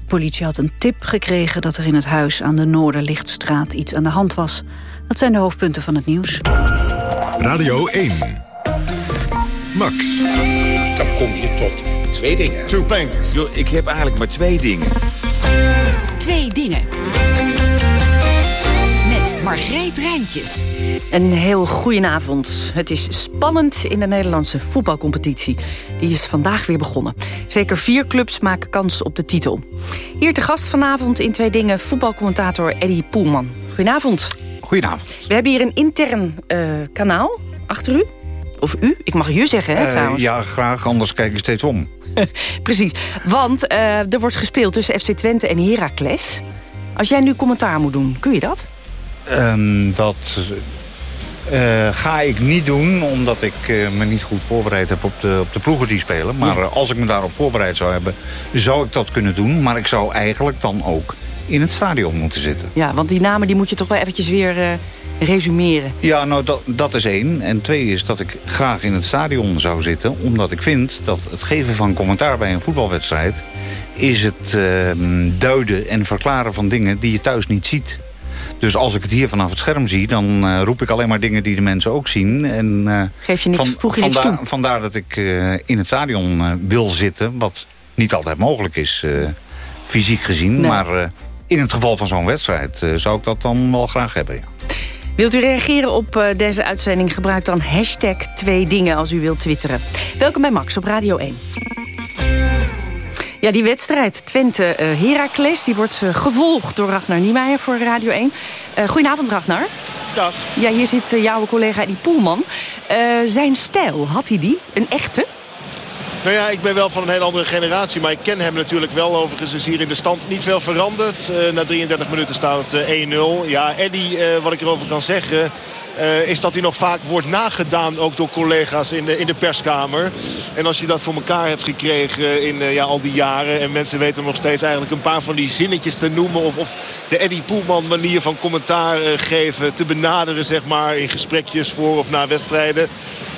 De politie had een tip gekregen dat er in het huis aan de Noorderlichtstraat iets aan de hand was. Dat zijn de hoofdpunten van het nieuws. Radio 1. Max. Dan kom je tot twee dingen. Two things. Yo, ik heb eigenlijk maar twee dingen. Twee dingen. Met Margreet Rijntjes. Een heel goedenavond. Het is spannend in de Nederlandse voetbalcompetitie. Die is vandaag weer begonnen. Zeker vier clubs maken kans op de titel. Hier te gast vanavond in Twee Dingen voetbalcommentator Eddie Poelman. Goedenavond. Goedenavond. We hebben hier een intern uh, kanaal achter u. Of u, ik mag je zeggen hè, uh, trouwens. Ja, graag, anders kijk ik steeds om. (laughs) Precies, want uh, er wordt gespeeld tussen FC Twente en Heracles. Als jij nu commentaar moet doen, kun je dat? Um, dat uh, ga ik niet doen, omdat ik uh, me niet goed voorbereid heb op de, op de ploegen die spelen. Maar ja. als ik me daarop voorbereid zou hebben, zou ik dat kunnen doen. Maar ik zou eigenlijk dan ook in het stadion moeten zitten. Ja, want die namen die moet je toch wel eventjes weer resumeren. Ja, nou dat, dat is één. En twee is dat ik graag in het stadion zou zitten. Omdat ik vind dat het geven van commentaar bij een voetbalwedstrijd... is het uh, duiden en verklaren van dingen die je thuis niet ziet. Dus als ik het hier vanaf het scherm zie, dan uh, roep ik alleen maar dingen die de mensen ook zien. En, uh, Geef je niks, van, voeg je niks vandaar, vandaar dat ik uh, in het stadion wil zitten, wat niet altijd mogelijk is, fysiek gezien. Nee. Maar in het geval van zo'n wedstrijd zou ik dat dan wel graag hebben, ja. Wilt u reageren op deze uitzending? Gebruik dan hashtag twee dingen als u wilt twitteren. Welkom bij Max op Radio 1. Ja, die wedstrijd Twente-Heracles... die wordt uh, gevolgd door Ragnar Niemeyer voor Radio 1. Uh, goedenavond, Ragnar. Dag. Ja, hier zit jouw collega die Poelman. zijn stijl, had hij die? Een echte? Nou ja, ik ben wel van een hele andere generatie. Maar ik ken hem natuurlijk wel. Overigens is hier in de stand niet veel veranderd. Uh, na 33 minuten staat het uh, 1-0. Ja, Eddie, uh, wat ik erover kan zeggen... Uh, is dat hij nog vaak wordt nagedaan ook door collega's in de, in de perskamer. En als je dat voor elkaar hebt gekregen in uh, ja, al die jaren... en mensen weten nog steeds eigenlijk een paar van die zinnetjes te noemen... of, of de Eddie Poelman manier van commentaar uh, geven te benaderen zeg maar, in gesprekjes voor of na wedstrijden...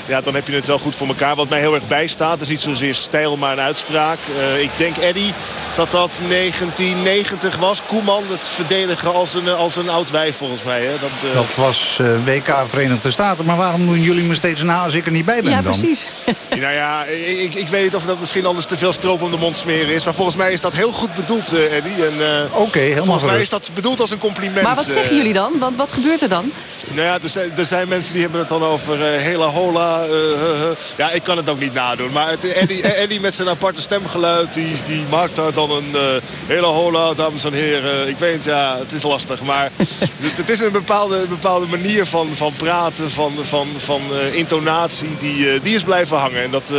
Ja, dan heb je het wel goed voor elkaar. Wat mij heel erg bijstaat is niet zozeer stijl, maar een uitspraak. Ik denk, Eddy, dat dat 1990 was. Koeman, het verdedigen als een, als een oud wijf volgens mij. Hè? Dat, dat was uh, WK Amerika, Verenigde Staten. Maar waarom doen jullie me steeds na als ik er niet bij ben ja, dan? precies. (laughs) nou ja, ik, ik weet niet of dat misschien anders te veel stroop om de mond smeren is. Maar volgens mij is dat heel goed bedoeld, uh, Eddie. Uh, Oké, okay, helemaal Volgens mij is dat bedoeld als een compliment. Maar wat zeggen jullie dan? Want wat gebeurt er dan? Nou ja, er zijn, er zijn mensen die hebben het dan over hela hola. ja, ik kan het ook niet nadoen. Maar het, Eddie, (laughs) Eddie met zijn aparte stemgeluid, die, die maakt daar dan een hele hola, dames en heren. Ik weet, ja, het is lastig. Maar (laughs) het, het, is een bepaalde, bepaalde manier van, van praten, van, van, van uh, intonatie, die, uh, die is blijven hangen. En dat, uh,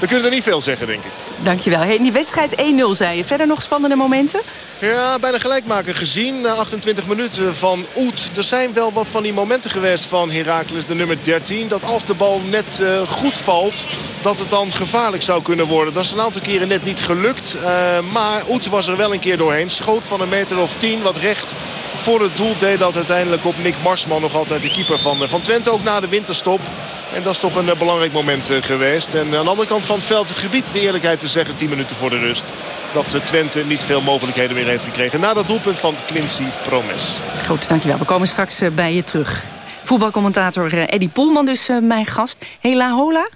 we kunnen er niet veel zeggen, denk ik. Dankjewel. Hey, in die wedstrijd 1-0 zei je. Verder nog spannende momenten? Ja, bijna gelijkmaker gezien. Na 28 minuten van Oet. Er zijn wel wat van die momenten geweest van Heracles, de nummer 13. Dat als de bal net uh, goed valt, dat het dan gevaarlijk zou kunnen worden. Dat is een aantal keren net niet gelukt. Uh, maar Oet was er wel een keer doorheen. Schoot van een meter of 10 wat recht voor het doel deed dat uiteindelijk op Nick Marsman. Nog altijd de keeper van, van Twente. Ook na de winterstop. En dat is toch een uh, belangrijk moment uh, geweest. En aan de andere kant van het veld het gebied, de eerlijkheid te zeggen, 10 minuten voor de rust. Dat uh, Twente niet veel mogelijkheden meer heeft gekregen. Na dat doelpunt van Quincy Promes. Goed, dankjewel. We komen straks bij je terug. Voetbalcommentator Eddie Poelman dus mijn gast. Hela hola.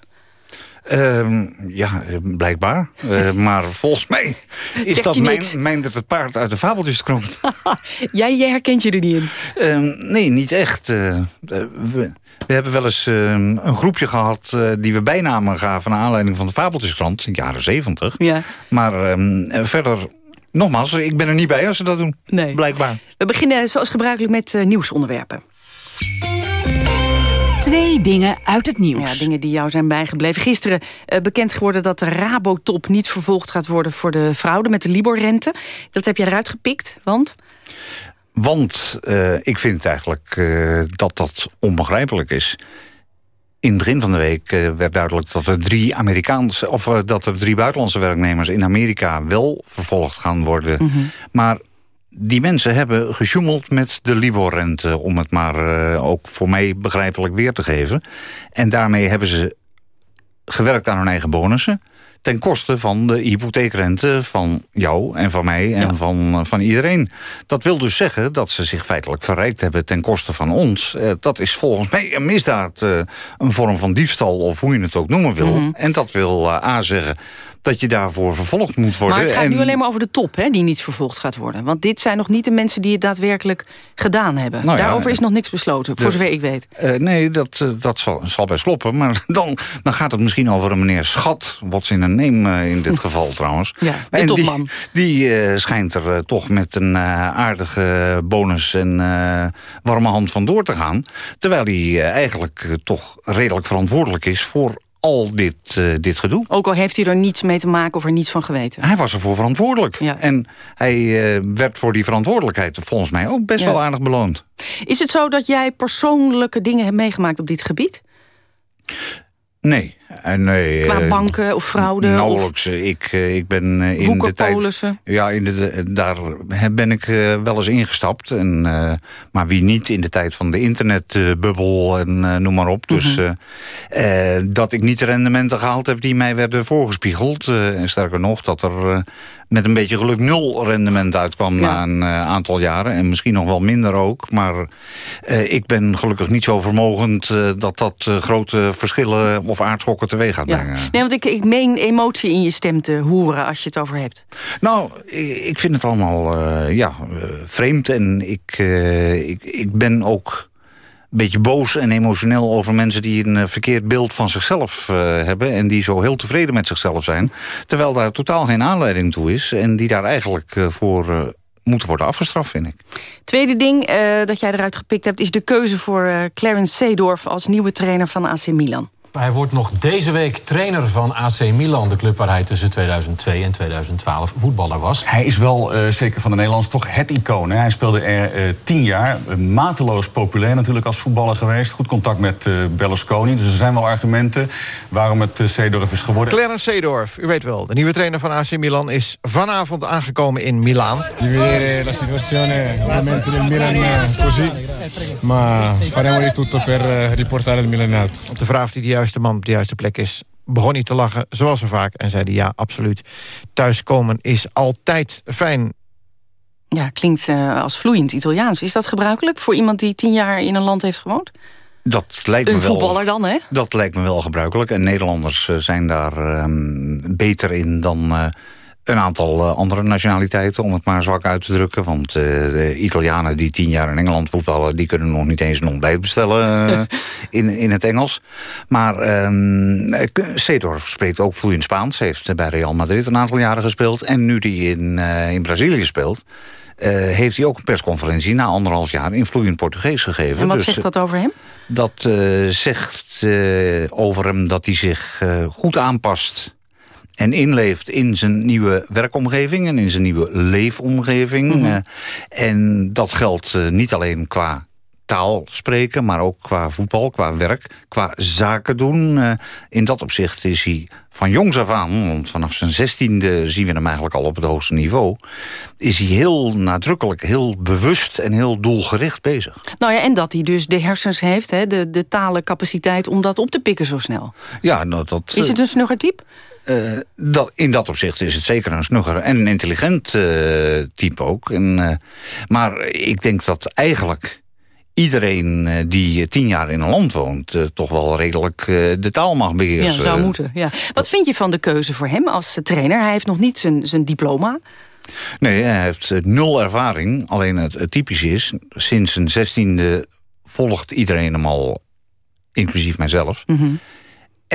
Uh, ja, blijkbaar. Uh, (laughs) maar volgens mij is dat mijn, mijn dat het paard uit de fabeltjes komt. (laughs) jij, jij herkent je er niet in? Uh, nee, niet echt. Uh, we, we, hebben wel eens ehm, een groepje gehad die we bijnamen gaven... naar aanleiding van de Fabeltjeskrant in de jaren zeventig. Ja. Maar ehm, verder... Nogmaals, ik ben er niet bij als ze dat doen. Nee. Blijkbaar. We beginnen zoals gebruikelijk met nieuwsonderwerpen. Twee dingen uit het nieuws. Ja, dingen die jou zijn bijgebleven. Gisteren uh, bekend geworden dat de Rabotop niet vervolgd gaat worden... voor de fraude met de Libor-rente. Dat heb jij eruit gepikt, want... Want uh, ik vind eigenlijk uh, dat dat onbegrijpelijk is. In het begin van de week werd duidelijk dat er drie Amerikaanse... of dat er drie buitenlandse werknemers in Amerika wel vervolgd gaan worden. Mhm. Maar die mensen hebben gesjoemeld met de Libor-rente... om het maar uh, ook voor mij begrijpelijk weer te geven. En daarmee hebben ze gewerkt aan hun eigen bonussen... ten koste van de hypotheekrente van jou en van mij en Ja. van, uh, van iedereen. Dat wil dus zeggen dat ze zich feitelijk verrijkt hebben ten koste van ons. Uh, dat is volgens mij een misdaad, uh, een vorm van diefstal... of hoe je het ook noemen wil. Mhm. En dat wil A zeggen dat je daarvoor vervolgd moet worden. Maar het gaat en... nu alleen maar over de top, hè, die niet vervolgd gaat worden. Want dit zijn nog niet de mensen die het daadwerkelijk gedaan hebben. Nou ja, Daarover is nog niks besloten, voor zover ik weet. Eh, nee, dat, eh, dat zal, zal best kloppen. Maar (laughs) dan, dan gaat het misschien over een meneer Schat. What's in name eh, in dit (laughs) geval trouwens. Ja, de en topman. Die, die eh, schijnt er eh, toch met een eh, aardige bonus en eh, warme hand vandoor te gaan. Terwijl hij eh, eigenlijk eh, toch redelijk verantwoordelijk is voor al dit, eh, dit gedoe. Ook al heeft hij er niets mee te maken of er niets van geweten. Hij was ervoor verantwoordelijk. En hij eh, werd voor die verantwoordelijkheid volgens mij ook best Ja. wel aardig beloond. Is het zo dat jij persoonlijke dingen hebt meegemaakt op dit gebied? Nee. Eh, nee Qua eh, banken of fraude? Of Nauwelijks. eh, Ik, eh, ik ben eh, in de tijd... Ja, in de, daar ben ik eh, wel eens ingestapt. En, eh, maar wie niet in de tijd van de internetbubbel en eh, noem maar op. Dus Mhm. eh, eh, dat ik niet de rendementen gehaald heb die mij werden voorgespiegeld. eh, en sterker nog, dat er eh, met een beetje geluk nul rendement uitkwam na een eh, aantal jaren. En misschien nog wel minder ook. Maar eh, ik ben gelukkig niet zo vermogend eh, dat dat grote verschillen of aardschokken teweeg gaat Ja. brengen. Nee, want ik, ik meen emotie in je stem te horen als je het over hebt. Nou, ik ik vind het allemaal ja, vreemd. En ik, ik, ik ben ook beetje boos en emotioneel over mensen... die een eh, verkeerd beeld van zichzelf eh, hebben... en die zo heel tevreden met zichzelf zijn. Terwijl daar totaal geen aanleiding toe is... en die daar eigenlijk eh, voor moeten worden afgestraft, vind ik. Tweede ding dat jij eruit gepikt hebt... is de keuze voor Clarence Seedorf als nieuwe trainer van AC Milan. Hij wordt nog deze week trainer van AC Milan, de club waar hij tussen 2002 en 2012 voetballer was. Hij is wel, eh, zeker van de Nederlands, toch het icoon. Hè? Hij speelde er eh, tien jaar. Eh, mateloos populair natuurlijk als voetballer geweest. Goed contact met eh, Berlusconi. Dus er zijn wel argumenten waarom het uh, Seedorf is geworden. Clarence Seedorf, u weet wel, de nieuwe trainer van AC Milan... is vanavond aangekomen in Milaan. di vedere la situazione ovviamente del Milan eh, così, ma faremo di tutto per riportare il Milan in alto. Op de vraag of hij de juiste man op de juiste plek is... begon hij te lachen, zoals zo vaak, en zei hij ja, absoluut. Thuiskomen is altijd fijn. Ja, klinkt eh, als vloeiend Italiaans. Is dat gebruikelijk voor iemand die tien jaar in een land heeft gewoond? Dat lijkt me Een wel, voetballer dan, hè? Dat lijkt me wel gebruikelijk. En Nederlanders eh, zijn daar ehm, beter in dan eh, een aantal eh, andere nationaliteiten... om het maar zwak uit te drukken. Want eh, de Italianen die tien jaar in Engeland voetballen... die kunnen nog niet eens een ontbijt bestellen eh, (laughs) in, in het Engels. Maar ehm Seedorf spreekt ook vloeiend Spaans. Heeft bij Real Madrid een aantal jaren gespeeld. En nu die in, eh, in Brazilië speelt... eh, heeft hij ook een persconferentie na anderhalf jaar in vloeiend Portugees gegeven. En wat Dus, zegt dat over hem? dat eh, zegt eh, over hem dat hij zich eh, goed aanpast en inleeft in zijn nieuwe werkomgeving en in zijn nieuwe leefomgeving. Mhm. Eh, en dat geldt eh, niet alleen qua taal spreken, maar ook qua voetbal, qua werk, qua zaken doen. Eh, in dat opzicht is hij van jongs af aan, want vanaf zijn zestiende zien we hem eigenlijk al op het hoogste niveau, is hij heel nadrukkelijk, heel bewust en heel doelgericht bezig. Nou ja, en dat hij dus de hersens heeft, hè, de, de talencapaciteit... om dat op te pikken zo snel. Ja, nou, dat, Is het een snugger Eh, dat, in dat opzicht is het zeker een snugger en een intelligent eh, type ook. En, eh, maar ik denk dat eigenlijk iedereen die tien jaar in een land woont... toch wel redelijk de taal mag Ja, beheersen. zou moeten. Ja. Wat vind je van de keuze voor hem als trainer? Hij heeft nog niet zijn, zijn diploma. Nee, hij heeft nul ervaring. Alleen het, het typische is, sinds zijn zestiende volgt iedereen hem al, inclusief mijzelf... Mhm.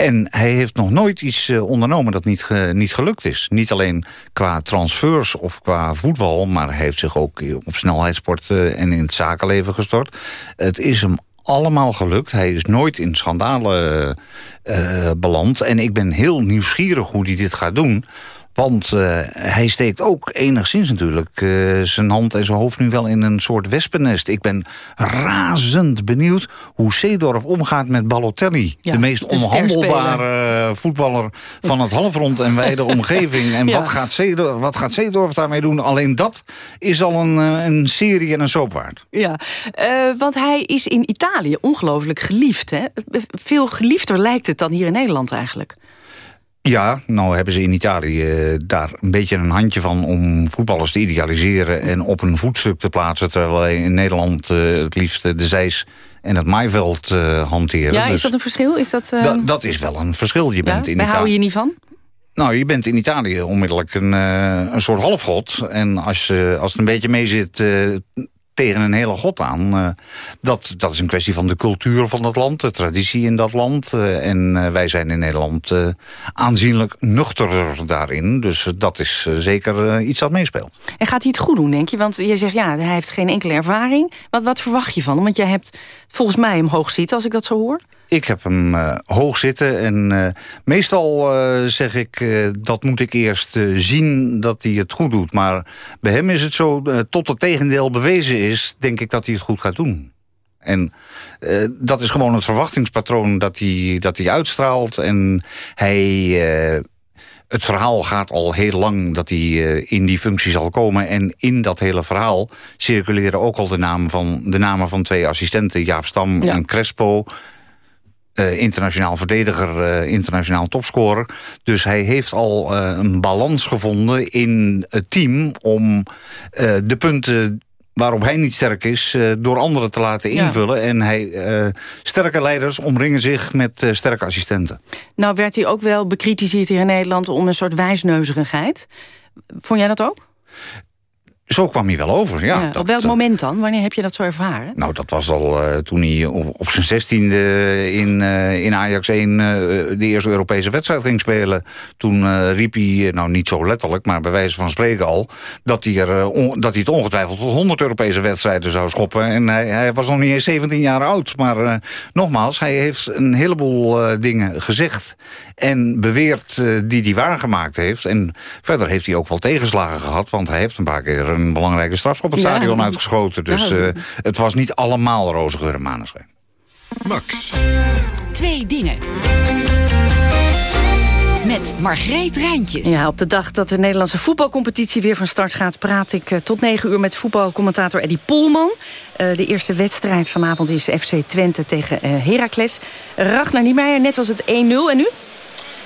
En hij heeft nog nooit iets eh, ondernomen dat niet, niet gelukt is. Niet alleen qua transfers of qua voetbal... maar hij heeft zich ook op snelheidssport eh, en in het zakenleven gestort. Het is hem allemaal gelukt. Hij is nooit in schandalen eh, beland. En ik ben heel nieuwsgierig hoe hij dit gaat doen... Want eh, hij steekt ook enigszins natuurlijk eh, zijn hand en zijn hoofd nu wel in een soort wespennest. Ik ben razend benieuwd hoe Seedorf omgaat met Balotelli. Ja, de meest de onhandelbare voetballer van het halfrond en wijde (laughs) omgeving. En Ja. wat, gaat Seedorf, wat gaat Seedorf daarmee doen? Alleen dat is al een, eh, een serie en een soap waard. Ja, want hij is in Italië ongelooflijk geliefd. Hè? Veel geliefder lijkt het dan hier in Nederland eigenlijk. Ja, nou hebben ze in Italië eh, daar een beetje een handje van... om voetballers te idealiseren en op een voetstuk te plaatsen... terwijl wij in Nederland eh, het liefst de zeis en het maaiveld eh, hanteren. Ja, is Dus dat een verschil? Is dat, eh, da- dat is wel een verschil. Je ja? bent in Wij Italië... je niet van? Nou, je bent in Italië onmiddellijk een, eh, een soort halfgod. En als, als het een beetje mee zit eh, tegen een hele god aan... eh, dat, dat is een kwestie van de cultuur van dat land, de traditie in dat land. eh, en eh, wij zijn in Nederland aanzienlijk nuchterder daarin. Dus dat is zeker iets dat meespeelt. En gaat hij het goed doen, denk je? Want je zegt, ja, hij heeft geen enkele ervaring. Wat, wat verwacht je van hem? Want jij hebt volgens mij hem hoog zitten, als ik dat zo hoor. Ik heb hem eh, hoog zitten en eh, meestal eh, zeg ik... dat moet ik eerst zien dat hij het goed doet. Maar bij hem is het zo, tot het tegendeel bewezen is... denk ik dat hij het goed gaat doen. En dat is gewoon het verwachtingspatroon dat hij, dat hij uitstraalt. En hij... het verhaal gaat al heel lang dat hij in die functie zal komen. En in dat hele verhaal circuleren ook al de namen van, de namen van twee assistenten. Jaap Stam Ja. en Crespo. Eh, internationaal verdediger, eh, internationaal topscorer. Dus hij heeft al eh, een balans gevonden in het team... om de punten waarop hij niet sterk is... door anderen te laten Ja. invullen. En hij, sterke leiders omringen zich met sterke assistenten. Nou werd hij ook wel bekritiseerd hier in Nederland... om een soort wijsneuzerigheid. Vond jij dat ook? Zo kwam hij wel over, ja. Ja, dat- op welk dat- moment dan? Wanneer heb je dat zo ervaren? Nou, dat was al eh, toen hij op, op zijn zestiende in, eh, in Ajax 1 eh, de eerste Europese wedstrijd ging spelen. Toen eh, riep hij, eh, nou niet zo letterlijk, maar bij wijze van spreken al... dat hij, er, eh, on- dat hij het ongetwijfeld tot 100 Europese wedstrijden zou schoppen. En hij, hij was nog niet eens 17 jaar oud. Maar eh, nogmaals, hij heeft een heleboel eh, dingen gezegd en beweerd eh, die hij waargemaakt heeft. En verder heeft hij ook wel tegenslagen gehad... want hij heeft een paar keer een belangrijke strafschop het Ja. stadion uitgeschoten. Dus Ja. eh, het was niet allemaal roze geur en maneschijn. Max. Twee dingen. Met Margreet Rijntjes. Ja, op de dag dat de Nederlandse voetbalcompetitie weer van start gaat... praat ik eh, tot negen uur met voetbalcommentator Eddie Poelman. Eh, de eerste wedstrijd vanavond is FC Twente tegen eh, Heracles. Ragnar Niemeyer, net was het 1-0 en nu?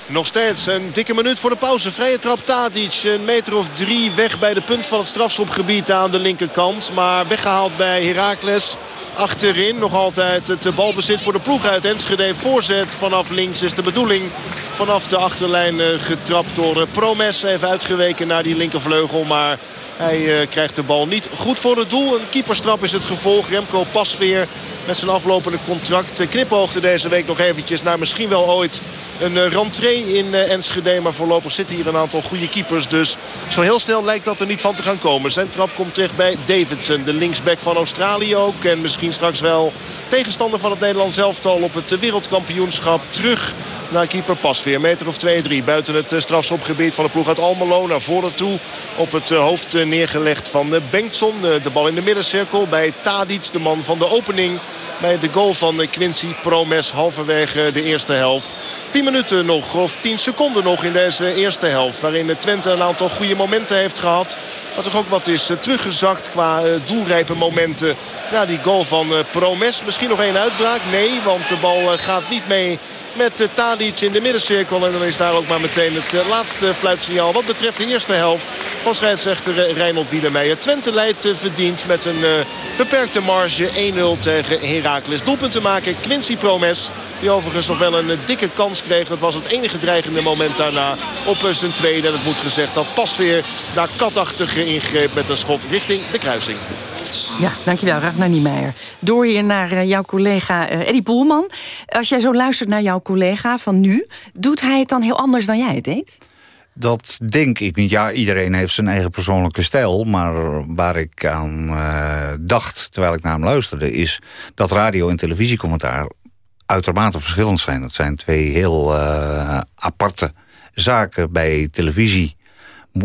Nog steeds een dikke minuut voor de pauze. Vrije trap Tadic. Een meter of drie weg bij de punt van het strafschopgebied aan de linkerkant. Maar weggehaald bij Heracles. Achterin nog altijd het balbezit voor de ploeg uit Enschede. Voorzet vanaf links is de bedoeling. Vanaf de achterlijn eh, getrapt door eh, Promes. Even uitgeweken naar die linkervleugel. Maar hij uh, krijgt de bal niet goed voor het doel. Een keeperstrap is het gevolg. Remco Pasveer met zijn aflopende contract knipoogde deze week nog eventjes naar misschien wel ooit een uh, rentree in uh, Enschede. Maar voorlopig zitten hier een aantal goede keepers. Dus zo heel snel lijkt dat er niet van te gaan komen. Zijn trap komt terecht bij Davidson. De linksback van Australië ook. En misschien straks wel tegenstander van het Nederlands elftal op het wereldkampioenschap. Terug naar keeper Pasveer. Meter of 2-3 buiten het strafschopgebied van de ploeg uit Almelo. Naar voren toe op het hoofd neergelegd van Bengtson. De bal in de middencirkel bij Tadic, de man van de opening bij de goal van Quincy Promes halverwege de eerste helft. 10 minuten nog of 10 seconden nog in deze eerste helft. Waarin Twente een aantal goede momenten heeft gehad. Maar toch ook wat is teruggezakt qua doelrijpe momenten. Na die goal van Promes. Misschien nog één uitbraak? Nee, want de bal gaat niet mee met Tadic in de middencirkel. En dan is daar ook maar meteen het laatste fluitsignaal wat betreft de eerste helft van scheidsrechter Reinhold Wiedemeijer. Twente leidt verdient met een beperkte marge 1-0 tegen Heracles. Doelpunten maken Quincy Promes. Die overigens nog wel een dikke kans kreeg. Dat was het enige dreigende moment daarna op zijn tweede. En het moet gezegd dat pas weer daar katachtige ingreep met een schot richting de kruising. Ja, dankjewel Ragnar Niemeyer. Door hier naar jouw collega Eddie Boelman. Als jij zo luistert naar jouw collega van nu... doet hij het dan heel anders dan jij het deed? Dat denk ik niet. Ja, iedereen heeft zijn eigen persoonlijke stijl. Maar waar ik aan uh, dacht, terwijl ik naar hem luisterde... is dat radio- en televisiecommentaar uitermate verschillend zijn. Dat zijn twee heel uh, aparte zaken bij televisie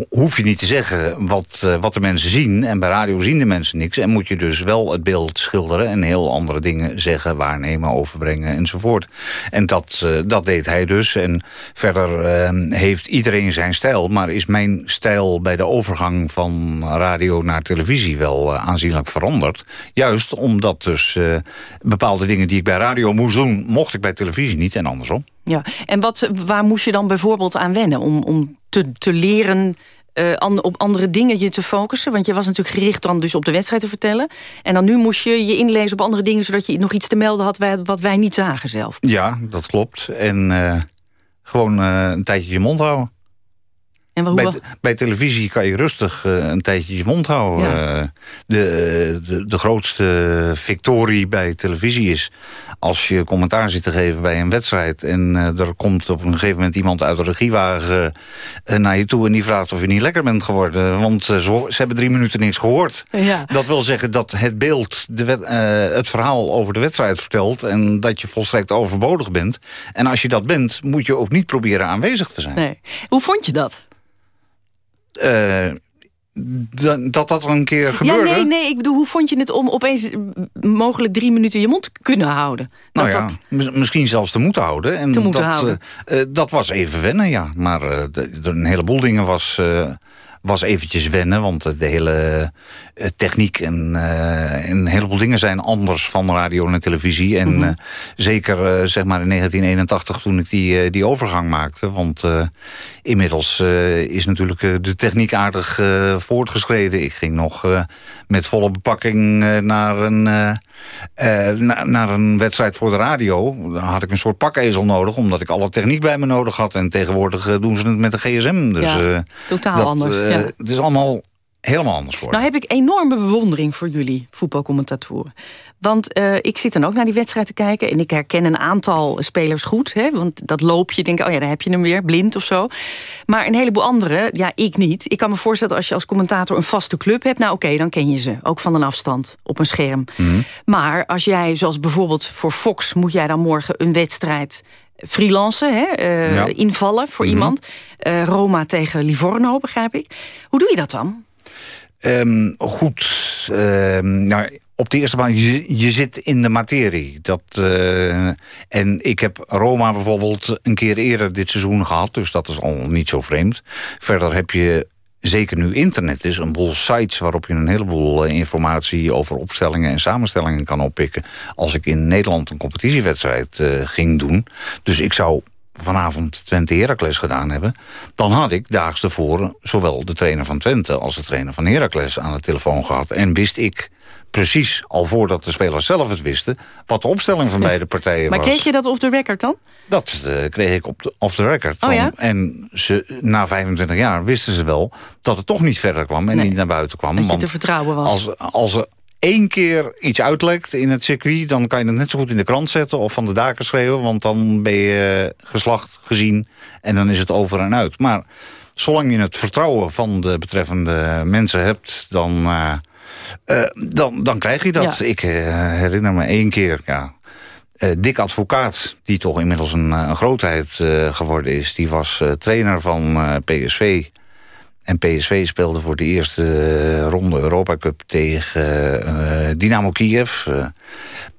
hoef je niet te zeggen wat, uh, wat de mensen zien. En bij radio zien de mensen niks. En moet je dus wel het beeld schilderen en heel andere dingen zeggen, waarnemen, overbrengen enzovoort. En dat, uh, dat deed hij dus. En verder uh, heeft iedereen zijn stijl. Maar is mijn stijl bij de overgang van radio naar televisie wel aanzienlijk veranderd. Juist omdat dus bepaalde dingen die ik bij radio moest doen, mocht ik bij televisie niet en andersom. Ja, en wat, waar moest je dan bijvoorbeeld aan wennen om, om te, te leren an, op andere dingen je te focussen? Want je was natuurlijk gericht dan dus op de wedstrijd te vertellen. En dan nu moest je je inlezen op andere dingen... zodat je nog iets te melden had wat wij niet zagen zelf. Ja, dat klopt. En uh, gewoon uh, een tijdje je mond houden. En bij, bij, televisie kan je rustig uh, een tijdje je mond houden. Ja. Uh, de, de, de, grootste victorie bij televisie is... als je commentaar zit te geven bij een wedstrijd... en uh, er komt op een gegeven moment iemand uit de regiewagen naar je toe... en die vraagt of je niet lekker bent geworden. Want ze, ze, hebben drie minuten niks gehoord. Ja. Dat wil zeggen dat het beeld de wet, het verhaal over de wedstrijd vertelt... en dat je volstrekt overbodig bent. En als je dat bent, moet je ook niet proberen aanwezig te zijn. Nee. Hoe vond je dat? Uh, dat dat een keer gebeurde. Ja, nee, nee, ik bedoel, hoe vond je het om opeens mogelijk drie minuten je mond te kunnen houden? Dat nou ja, dat... misschien zelfs te moeten houden. En te moeten dat, houden. Uh, dat was even wennen, ja. Maar uh, een heleboel dingen was, was eventjes wennen. Want de hele techniek en, en een heleboel dingen zijn anders van radio en televisie. En mm -hmm. zeker zeg maar in 1981 toen ik die, die overgang maakte. Want inmiddels uh, is natuurlijk uh, de techniek aardig uh, voortgeschreden. Ik ging nog met volle bepakking naar, een, na, naar een wedstrijd voor de radio. Dan had ik een soort pakezel nodig, omdat ik alle techniek bij me nodig had. En tegenwoordig doen ze het met een gsm. Dus, ja, totaal dat, anders. Ja. Het is allemaal helemaal anders geworden. Nou heb ik enorme bewondering voor jullie voetbalcommentatoren. Want uh, ik zit dan ook naar die wedstrijd te kijken... en ik herken een aantal spelers goed. Hè, want dat loop je, denk ik, oh ja, daar heb je hem weer, blind of zo. Maar een heleboel anderen, ja, ik niet. Ik kan me voorstellen als je als commentator een vaste club hebt... nou oké, okay, dan ken je ze, ook van een afstand, op een scherm. Mhm. Maar als jij, zoals bijvoorbeeld voor Fox... moet jij dan morgen een wedstrijd freelancen, hè, uh, ja. invallen voor Mhm. mm -hmm. iemand. Uh, Roma tegen Livorno, begrijp ik. Hoe doe je dat dan? Um, goed, um, nou, op de eerste plaats, je, je zit in de materie. Dat, uh, en ik heb Roma bijvoorbeeld een keer eerder dit seizoen gehad... dus dat is al niet zo vreemd. Verder heb je, zeker nu internet is, een boel sites... waarop je een heleboel uh, informatie over opstellingen en samenstellingen kan oppikken... als ik in Nederland een competitiewedstrijd uh, ging doen. Dus ik zou vanavond Twente Heracles gedaan hebben... dan had ik daags ervoor zowel de trainer van Twente... als de trainer van Heracles aan de telefoon gehad. En wist ik precies, al voordat de spelers zelf het wisten... wat de opstelling van beide partijen maar was. Maar kreeg je dat off the record dan? Dat uh, kreeg ik op de, off the record. Oh, ja? En ze, na 25 jaar wisten ze wel dat het toch niet verder kwam... en Nee. niet naar buiten kwam. Je want te vertrouwen was. Als, als er één keer iets uitlekt in het circuit... dan kan je het net zo goed in de krant zetten of van de daken schreeuwen... want dan ben je geslacht, gezien en dan is het over en uit. Maar zolang je het vertrouwen van de betreffende mensen hebt... dan, uh, uh, dan, dan krijg je dat. Ja. Ik uh, herinner me één keer... Ja, Dick Advocaat, die toch inmiddels een, een grootheid geworden is... die was trainer van PSV. En PSV speelde voor de eerste uh, ronde Europa Cup tegen uh, Dynamo Kiev. Uh,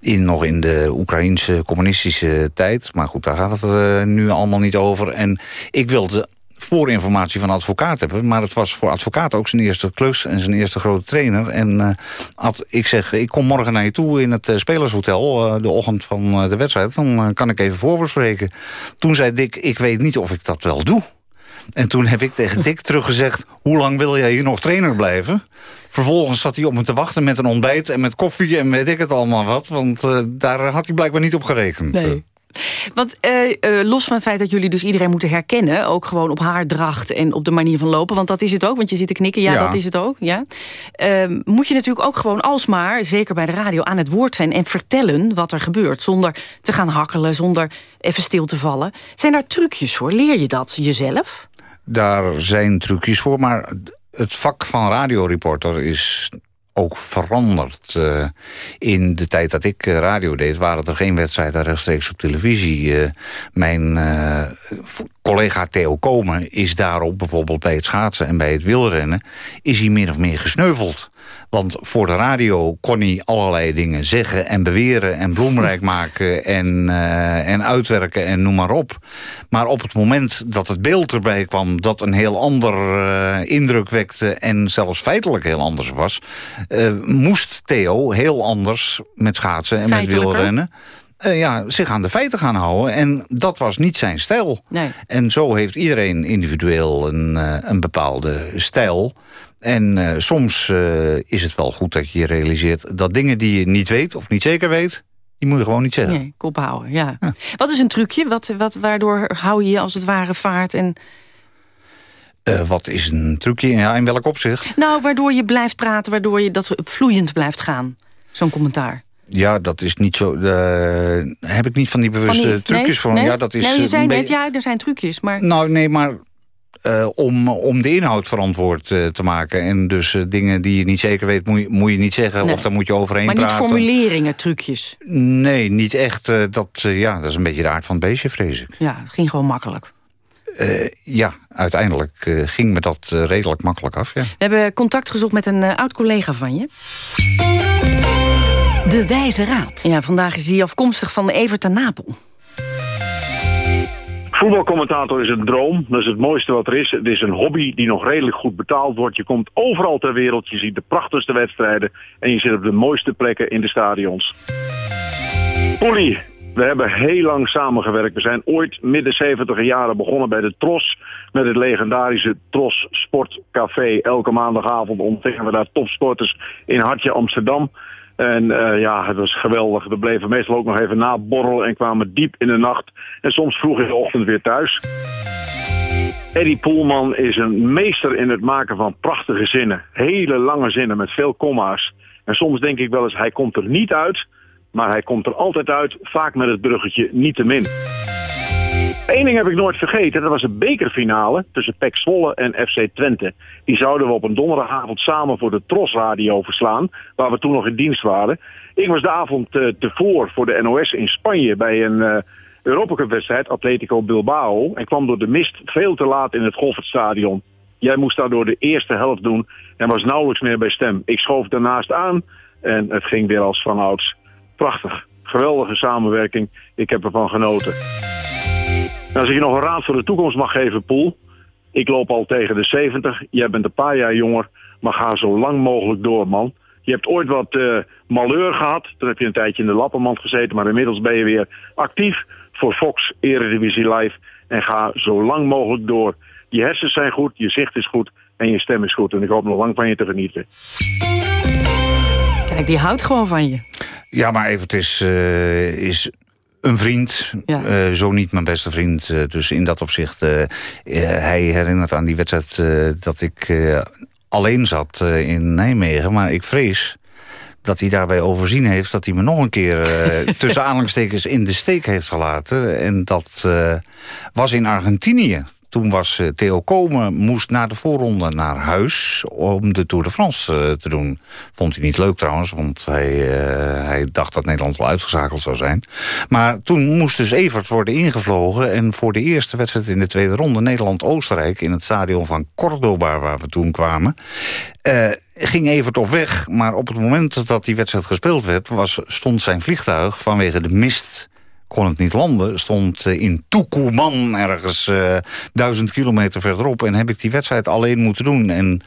in, nog in de Oekraïnse communistische tijd. Maar goed, daar gaat het nu allemaal niet over. En ik wilde voorinformatie van advocaat hebben. Maar het was voor advocaat ook zijn eerste klus en zijn eerste grote trainer. En uh, ik zeg, ik kom morgen naar je toe in het Spelershotel... De ochtend van de wedstrijd. Dan kan ik even voorbespreken. Toen zei Dick, ik weet niet of ik dat wel doe. En toen heb ik tegen Dick teruggezegd... hoe lang wil jij hier nog trainer blijven? Vervolgens zat hij op me te wachten met een ontbijt en met koffie... en weet ik het allemaal wat, want uh, daar had hij blijkbaar niet op gerekend. Nee. Want uh, uh, los van het feit dat jullie dus iedereen moeten herkennen... ook gewoon op haar dracht en op de manier van lopen... want dat is het ook, want je zit te knikken, ja, ja. dat is het ook. Ja. Uh, moet je natuurlijk ook gewoon alsmaar, zeker bij de radio... aan het woord zijn en vertellen wat er gebeurt... zonder te gaan hakkelen, zonder even stil te vallen. Zijn daar trucjes voor? Leer je dat jezelf? Daar zijn trucjes voor, maar het vak van radioreporter is ook veranderd. Uh, in de tijd dat ik uh, radio deed, waren er geen wedstrijden rechtstreeks op televisie. Uh, mijn collega Theo Komen is daarop, bijvoorbeeld bij het schaatsen en bij het wielrennen, is hij min of meer gesneuveld. Want voor de radio kon hij allerlei dingen zeggen en beweren en bloemrijk maken en, uh, en uitwerken en noem maar op. Maar op het moment dat het beeld erbij kwam dat een heel ander uh, indruk wekte en zelfs feitelijk heel anders was, uh, moest Theo heel anders met schaatsen en met wielrennen. Uh, ja, zich aan de feiten gaan houden. En dat was niet zijn stijl. Nee. En zo heeft iedereen individueel een, uh, een bepaalde stijl. En uh, soms is het wel goed dat je realiseert dat dingen die je niet weet of niet zeker weet, die moet je gewoon niet zeggen. Nee, kop houden, ja. ja. Wat is een trucje? Wat, wat, waardoor hou je je als het ware vaart en... Uh, wat is een trucje? Ja, in welk opzicht? Nou, waardoor je blijft praten, waardoor je dat vloeiend blijft gaan. Zo'n commentaar. Ja, dat is niet zo... Uh, heb ik niet van die bewuste van die, trucjes nee, voor. Nee? Ja, dat is, nee, je zei net, ja, er zijn trucjes, maar... Nou, nee, maar uh, om, om de inhoud verantwoord uh, te maken. En dus uh, dingen die je niet zeker weet, moet je, moet je niet zeggen. Nee. Of daar moet je overheen maar praten. Maar niet formuleringen, trucjes? Nee, niet echt. dat, ja, dat is een beetje de aard van het beestje, vrees ik. Ja, het ging gewoon makkelijk. ja, uiteindelijk ging me dat redelijk makkelijk af, ja. We hebben contact gezocht met een oud-collega van je. De Wijze Raad. Ja, vandaag is hij afkomstig van Evert en Napel. Voetbalcommentator is een droom. Dat is het mooiste wat er is. Het is een hobby die nog redelijk goed betaald wordt. Je komt overal ter wereld. Je ziet de prachtigste wedstrijden. En je zit op de mooiste plekken in de stadions. Polly, we hebben heel lang samengewerkt. We zijn ooit midden 70 jaren begonnen bij de Tros. Met het legendarische Tros Sportcafé. Elke maandagavond ontvingen we daar topsporters in Hartje Amsterdam. En uh, ja, het was geweldig. We bleven meestal ook nog even naborrelen en kwamen diep in de nacht. En soms vroeg in de ochtend weer thuis. Eddie Poelman is een meester in het maken van prachtige zinnen. Hele lange zinnen met veel komma's. En soms denk ik wel eens, hij komt er niet uit. Maar hij komt er altijd uit, vaak met het bruggetje niet te min. Eén ding heb ik nooit vergeten. Dat was een bekerfinale tussen PEC Zwolle en FC Twente. Die zouden we op een donderdagavond samen voor de Tros Radio verslaan. Waar we toen nog in dienst waren. Ik was de avond uh, tevoor voor de NOS in Spanje bij een uh, Europacup-wedstrijd, Atletico Bilbao. En kwam door de mist veel te laat in het Golfertstadion. Jij moest daardoor de eerste helft doen en was nauwelijks meer bij stem. Ik schoof daarnaast aan en het ging weer als vanouds. Prachtig. Geweldige samenwerking. Ik heb ervan genoten. En als ik je nog een raad voor de toekomst mag geven, Poel. Ik loop al tegen de 70. Jij bent een paar jaar jonger. Maar ga zo lang mogelijk door, man. Je hebt ooit wat uh, malheur gehad. Toen heb je een tijdje in de lappenmand gezeten. Maar inmiddels ben je weer actief voor Fox Eredivisie Live. En ga zo lang mogelijk door. Je hersens zijn goed, je zicht is goed en je stem is goed. En ik hoop nog lang van je te genieten. Kijk, die houdt gewoon van je. Ja, maar even, het is, uh, is een vriend, ja. uh, zo niet mijn beste vriend. Uh, dus in dat opzicht, hij herinnert aan die wedstrijd dat ik alleen zat in Nijmegen. Maar ik vrees dat hij daarbij overzien heeft... dat hij me nog een keer (laughs) tussen aanhalingstekens in de steek heeft gelaten. En dat was in Argentinië toen was eh, Theo Komen, moest na de voorronde naar huis om de Tour de France eh, te doen. Vond hij niet leuk trouwens, want hij, uh, hij dacht dat Nederland wel uitgeschakeld zou zijn. Maar toen moest dus Evert worden ingevlogen en voor de eerste wedstrijd in de tweede ronde Nederland-Oostenrijk in het stadion van Cordoba waar we toen kwamen. Ging Evert op weg, maar op het moment dat die wedstrijd gespeeld werd... Was, stond zijn vliegtuig vanwege de mist kon het niet landen. Stond eh, in Tucumán ergens uh, duizend kilometer verderop. En heb ik die wedstrijd alleen moeten doen. En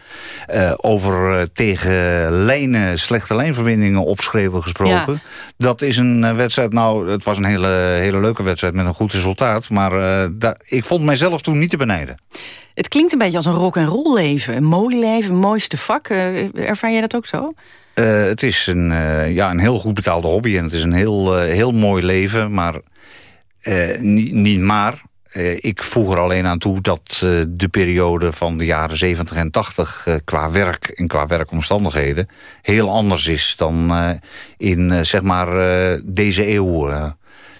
uh, over uh, tegen lijnen, slechte lijnverbindingen opschreven gesproken. Ja. Dat is een wedstrijd, nou, het was een hele, hele leuke wedstrijd met een goed resultaat. Maar ik vond mijzelf toen niet te benijden. Het klinkt een beetje als een rock en roll leven. Een mooi leven, mooiste vak. ervaar jij dat ook zo? Uh, het is een, uh, ja, een heel goed betaalde hobby en het is een heel, uh, heel mooi leven. Maar niet, niet maar. ik voeg er alleen aan toe dat de periode van de jaren 70 en 80... qua werk en qua werkomstandigheden heel anders is dan in zeg maar, deze eeuw.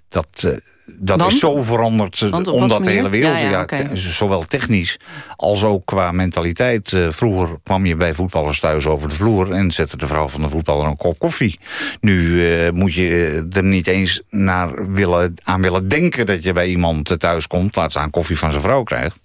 dat dat is zo veranderd Want, omdat de hele wereld, ja, ja, okay. zowel technisch als ook qua mentaliteit. Uh, vroeger kwam je bij voetballers thuis over de vloer en zette de vrouw van de voetballer een kop koffie. Nu uh, moet je er niet eens naar willen, aan willen denken dat je bij iemand thuis komt, laat staan koffie van zijn vrouw krijgt.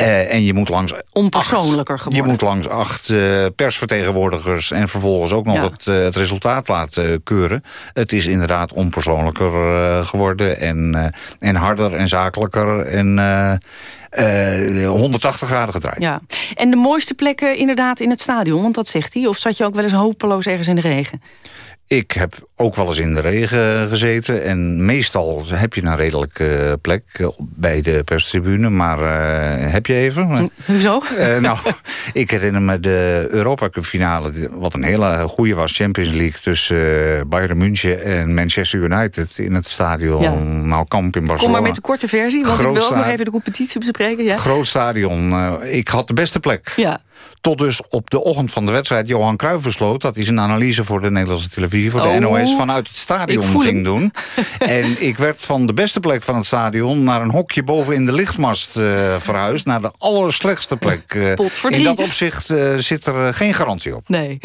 Uh, en je moet langs onpersoonlijker acht, geworden. Je moet langs acht persvertegenwoordigers en vervolgens ook nog het, het, resultaat laten keuren. Het is inderdaad onpersoonlijker geworden en en, uh, en harder en zakelijker. En... Uh, 180 graden gedraaid. Ja. En de mooiste plekken inderdaad in het stadion, want dat zegt hij. Of zat je ook wel eens hopeloos ergens in de regen? Ik heb ook wel eens in de regen gezeten. En meestal heb je een redelijke plek eh, bij de perstribune. Maar uh, heb je even? Hoezo? Uh, nou, (laughs) ik herinner me de Europa Cup finale. Wat een hele goede was. Champions League tussen Bayern München en Manchester United. In het stadion ja. Nou Kamp in Barcelona. Kom maar met de korte versie. Want Groot ik wil ook nog even de competitie bespreken. Ja. Groot stadion. ik had de beste plek. Ja. Tot dus op de ochtend van de wedstrijd Johan Cruijff besloot... dat hij zijn analyse voor de Nederlandse televisie, voor de oh, NOS... vanuit het stadion ging doen. (laughs) en ik werd van de beste plek van het stadion... naar een hokje boven in de lichtmast uh, verhuisd. Naar de allerslechtste plek. Uh, in dat opzicht uh, zit er geen garantie op. Nee.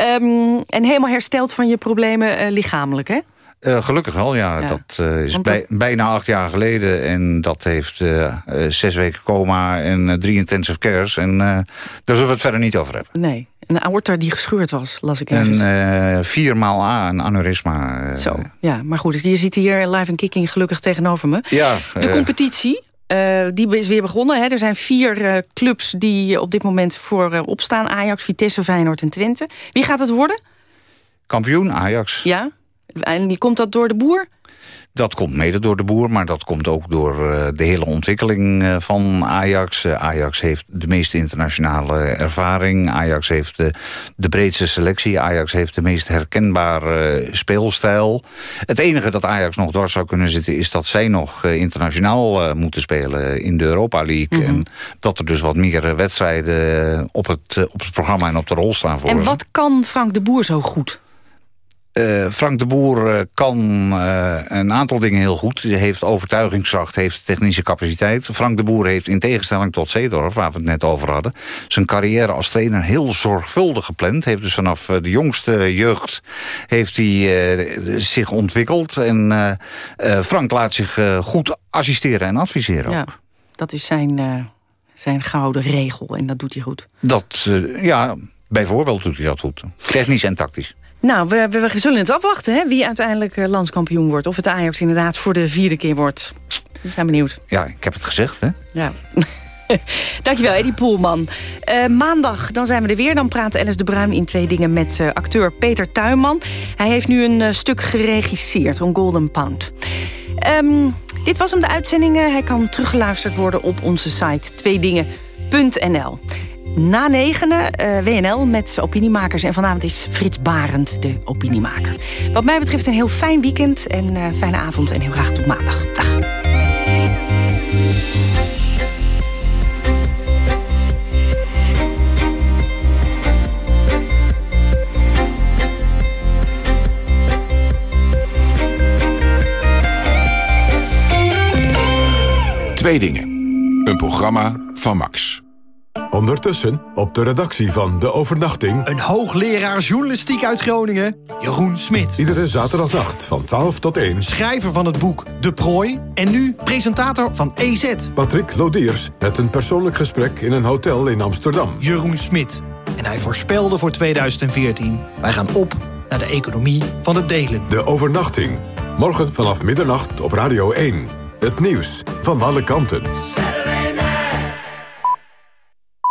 Um, en helemaal hersteld van je problemen lichamelijk, hè? Uh, gelukkig wel, ja. ja. Dat uh, is bij, bijna acht jaar geleden. En dat heeft uh, zes weken coma en drie intensive cares. En daar zullen we het verder niet over hebben. Nee. Een aorta die gescheurd was, las ik ergens. Een viermaal A, een aneurysma. Zo, ja. Maar goed, je ziet hier live en kicking gelukkig tegenover me. Ja. De competitie, uh, die is weer begonnen. Hè. Er zijn vier uh, clubs die op dit moment voor uh, opstaan. Ajax, Vitesse, Feyenoord en Twente. Wie gaat het worden? Kampioen, Ajax. Ja, en komt dat door de boer? Dat komt mede door de boer, maar dat komt ook door uh, de hele ontwikkeling uh, van Ajax. Uh, Ajax heeft de meeste internationale ervaring. Ajax heeft de, de breedste selectie. Ajax heeft de meest herkenbare speelstijl. Het enige dat Ajax nog dwars zou kunnen zitten... is dat zij nog internationaal moeten spelen in de Europa League. Mm -hmm. En dat er dus wat meer wedstrijden op het, op het programma en op de rol staan voor En wat kan Frank de Boer zo goed? Uh, Frank de Boer uh, kan uh, een aantal dingen heel goed. Hij heeft overtuigingskracht, heeft technische capaciteit. Frank de Boer heeft in tegenstelling tot Zeedorf, waar we het net over hadden... zijn carrière als trainer heel zorgvuldig gepland. Heeft dus vanaf de jongste jeugd heeft hij zich ontwikkeld. En Frank laat zich goed assisteren en adviseren ja, ook. Dat is zijn, zijn gouden regel en dat doet hij goed. Dat, ja, bijvoorbeeld doet hij dat goed. Technisch en tactisch. Nou, we, we, we, zullen het afwachten hè, wie uiteindelijk uh, landskampioen wordt. Of het Ajax inderdaad voor de vierde keer wordt. We zijn benieuwd. Ja, ik heb het gezegd, hè? Ja. (laughs) Dankjewel, Eddie Poelman. Uh, maandag dan zijn we er weer. Dan praat Alice de Bruin in twee dingen met uh, acteur Peter Tuinman. Hij heeft nu een uh, stuk geregisseerd, een Golden Pound. Um, dit was hem de uitzending. Hij kan teruggeluisterd worden op onze site tweedingen.nl. Na negenen uh, WNL met opiniemakers. En vanavond is Frits Barend de opiniemaker. Wat mij betreft een heel fijn weekend en uh, fijne avond. En heel graag tot maandag. Dag. Twee dingen. Een programma van Max. Ondertussen op de redactie van De Overnachting... een hoogleraar journalistiek uit Groningen, Jeroen Smit. Iedere zaterdagnacht van 12 tot 1. Schrijver van het boek De Prooi en nu presentator van EZ. Patrick Lodiers met een persoonlijk gesprek in een hotel in Amsterdam. Jeroen Smit. En hij voorspelde voor 2014... wij gaan op naar de economie van het delen. De Overnachting. Morgen vanaf middernacht op Radio 1. Het nieuws van alle kanten.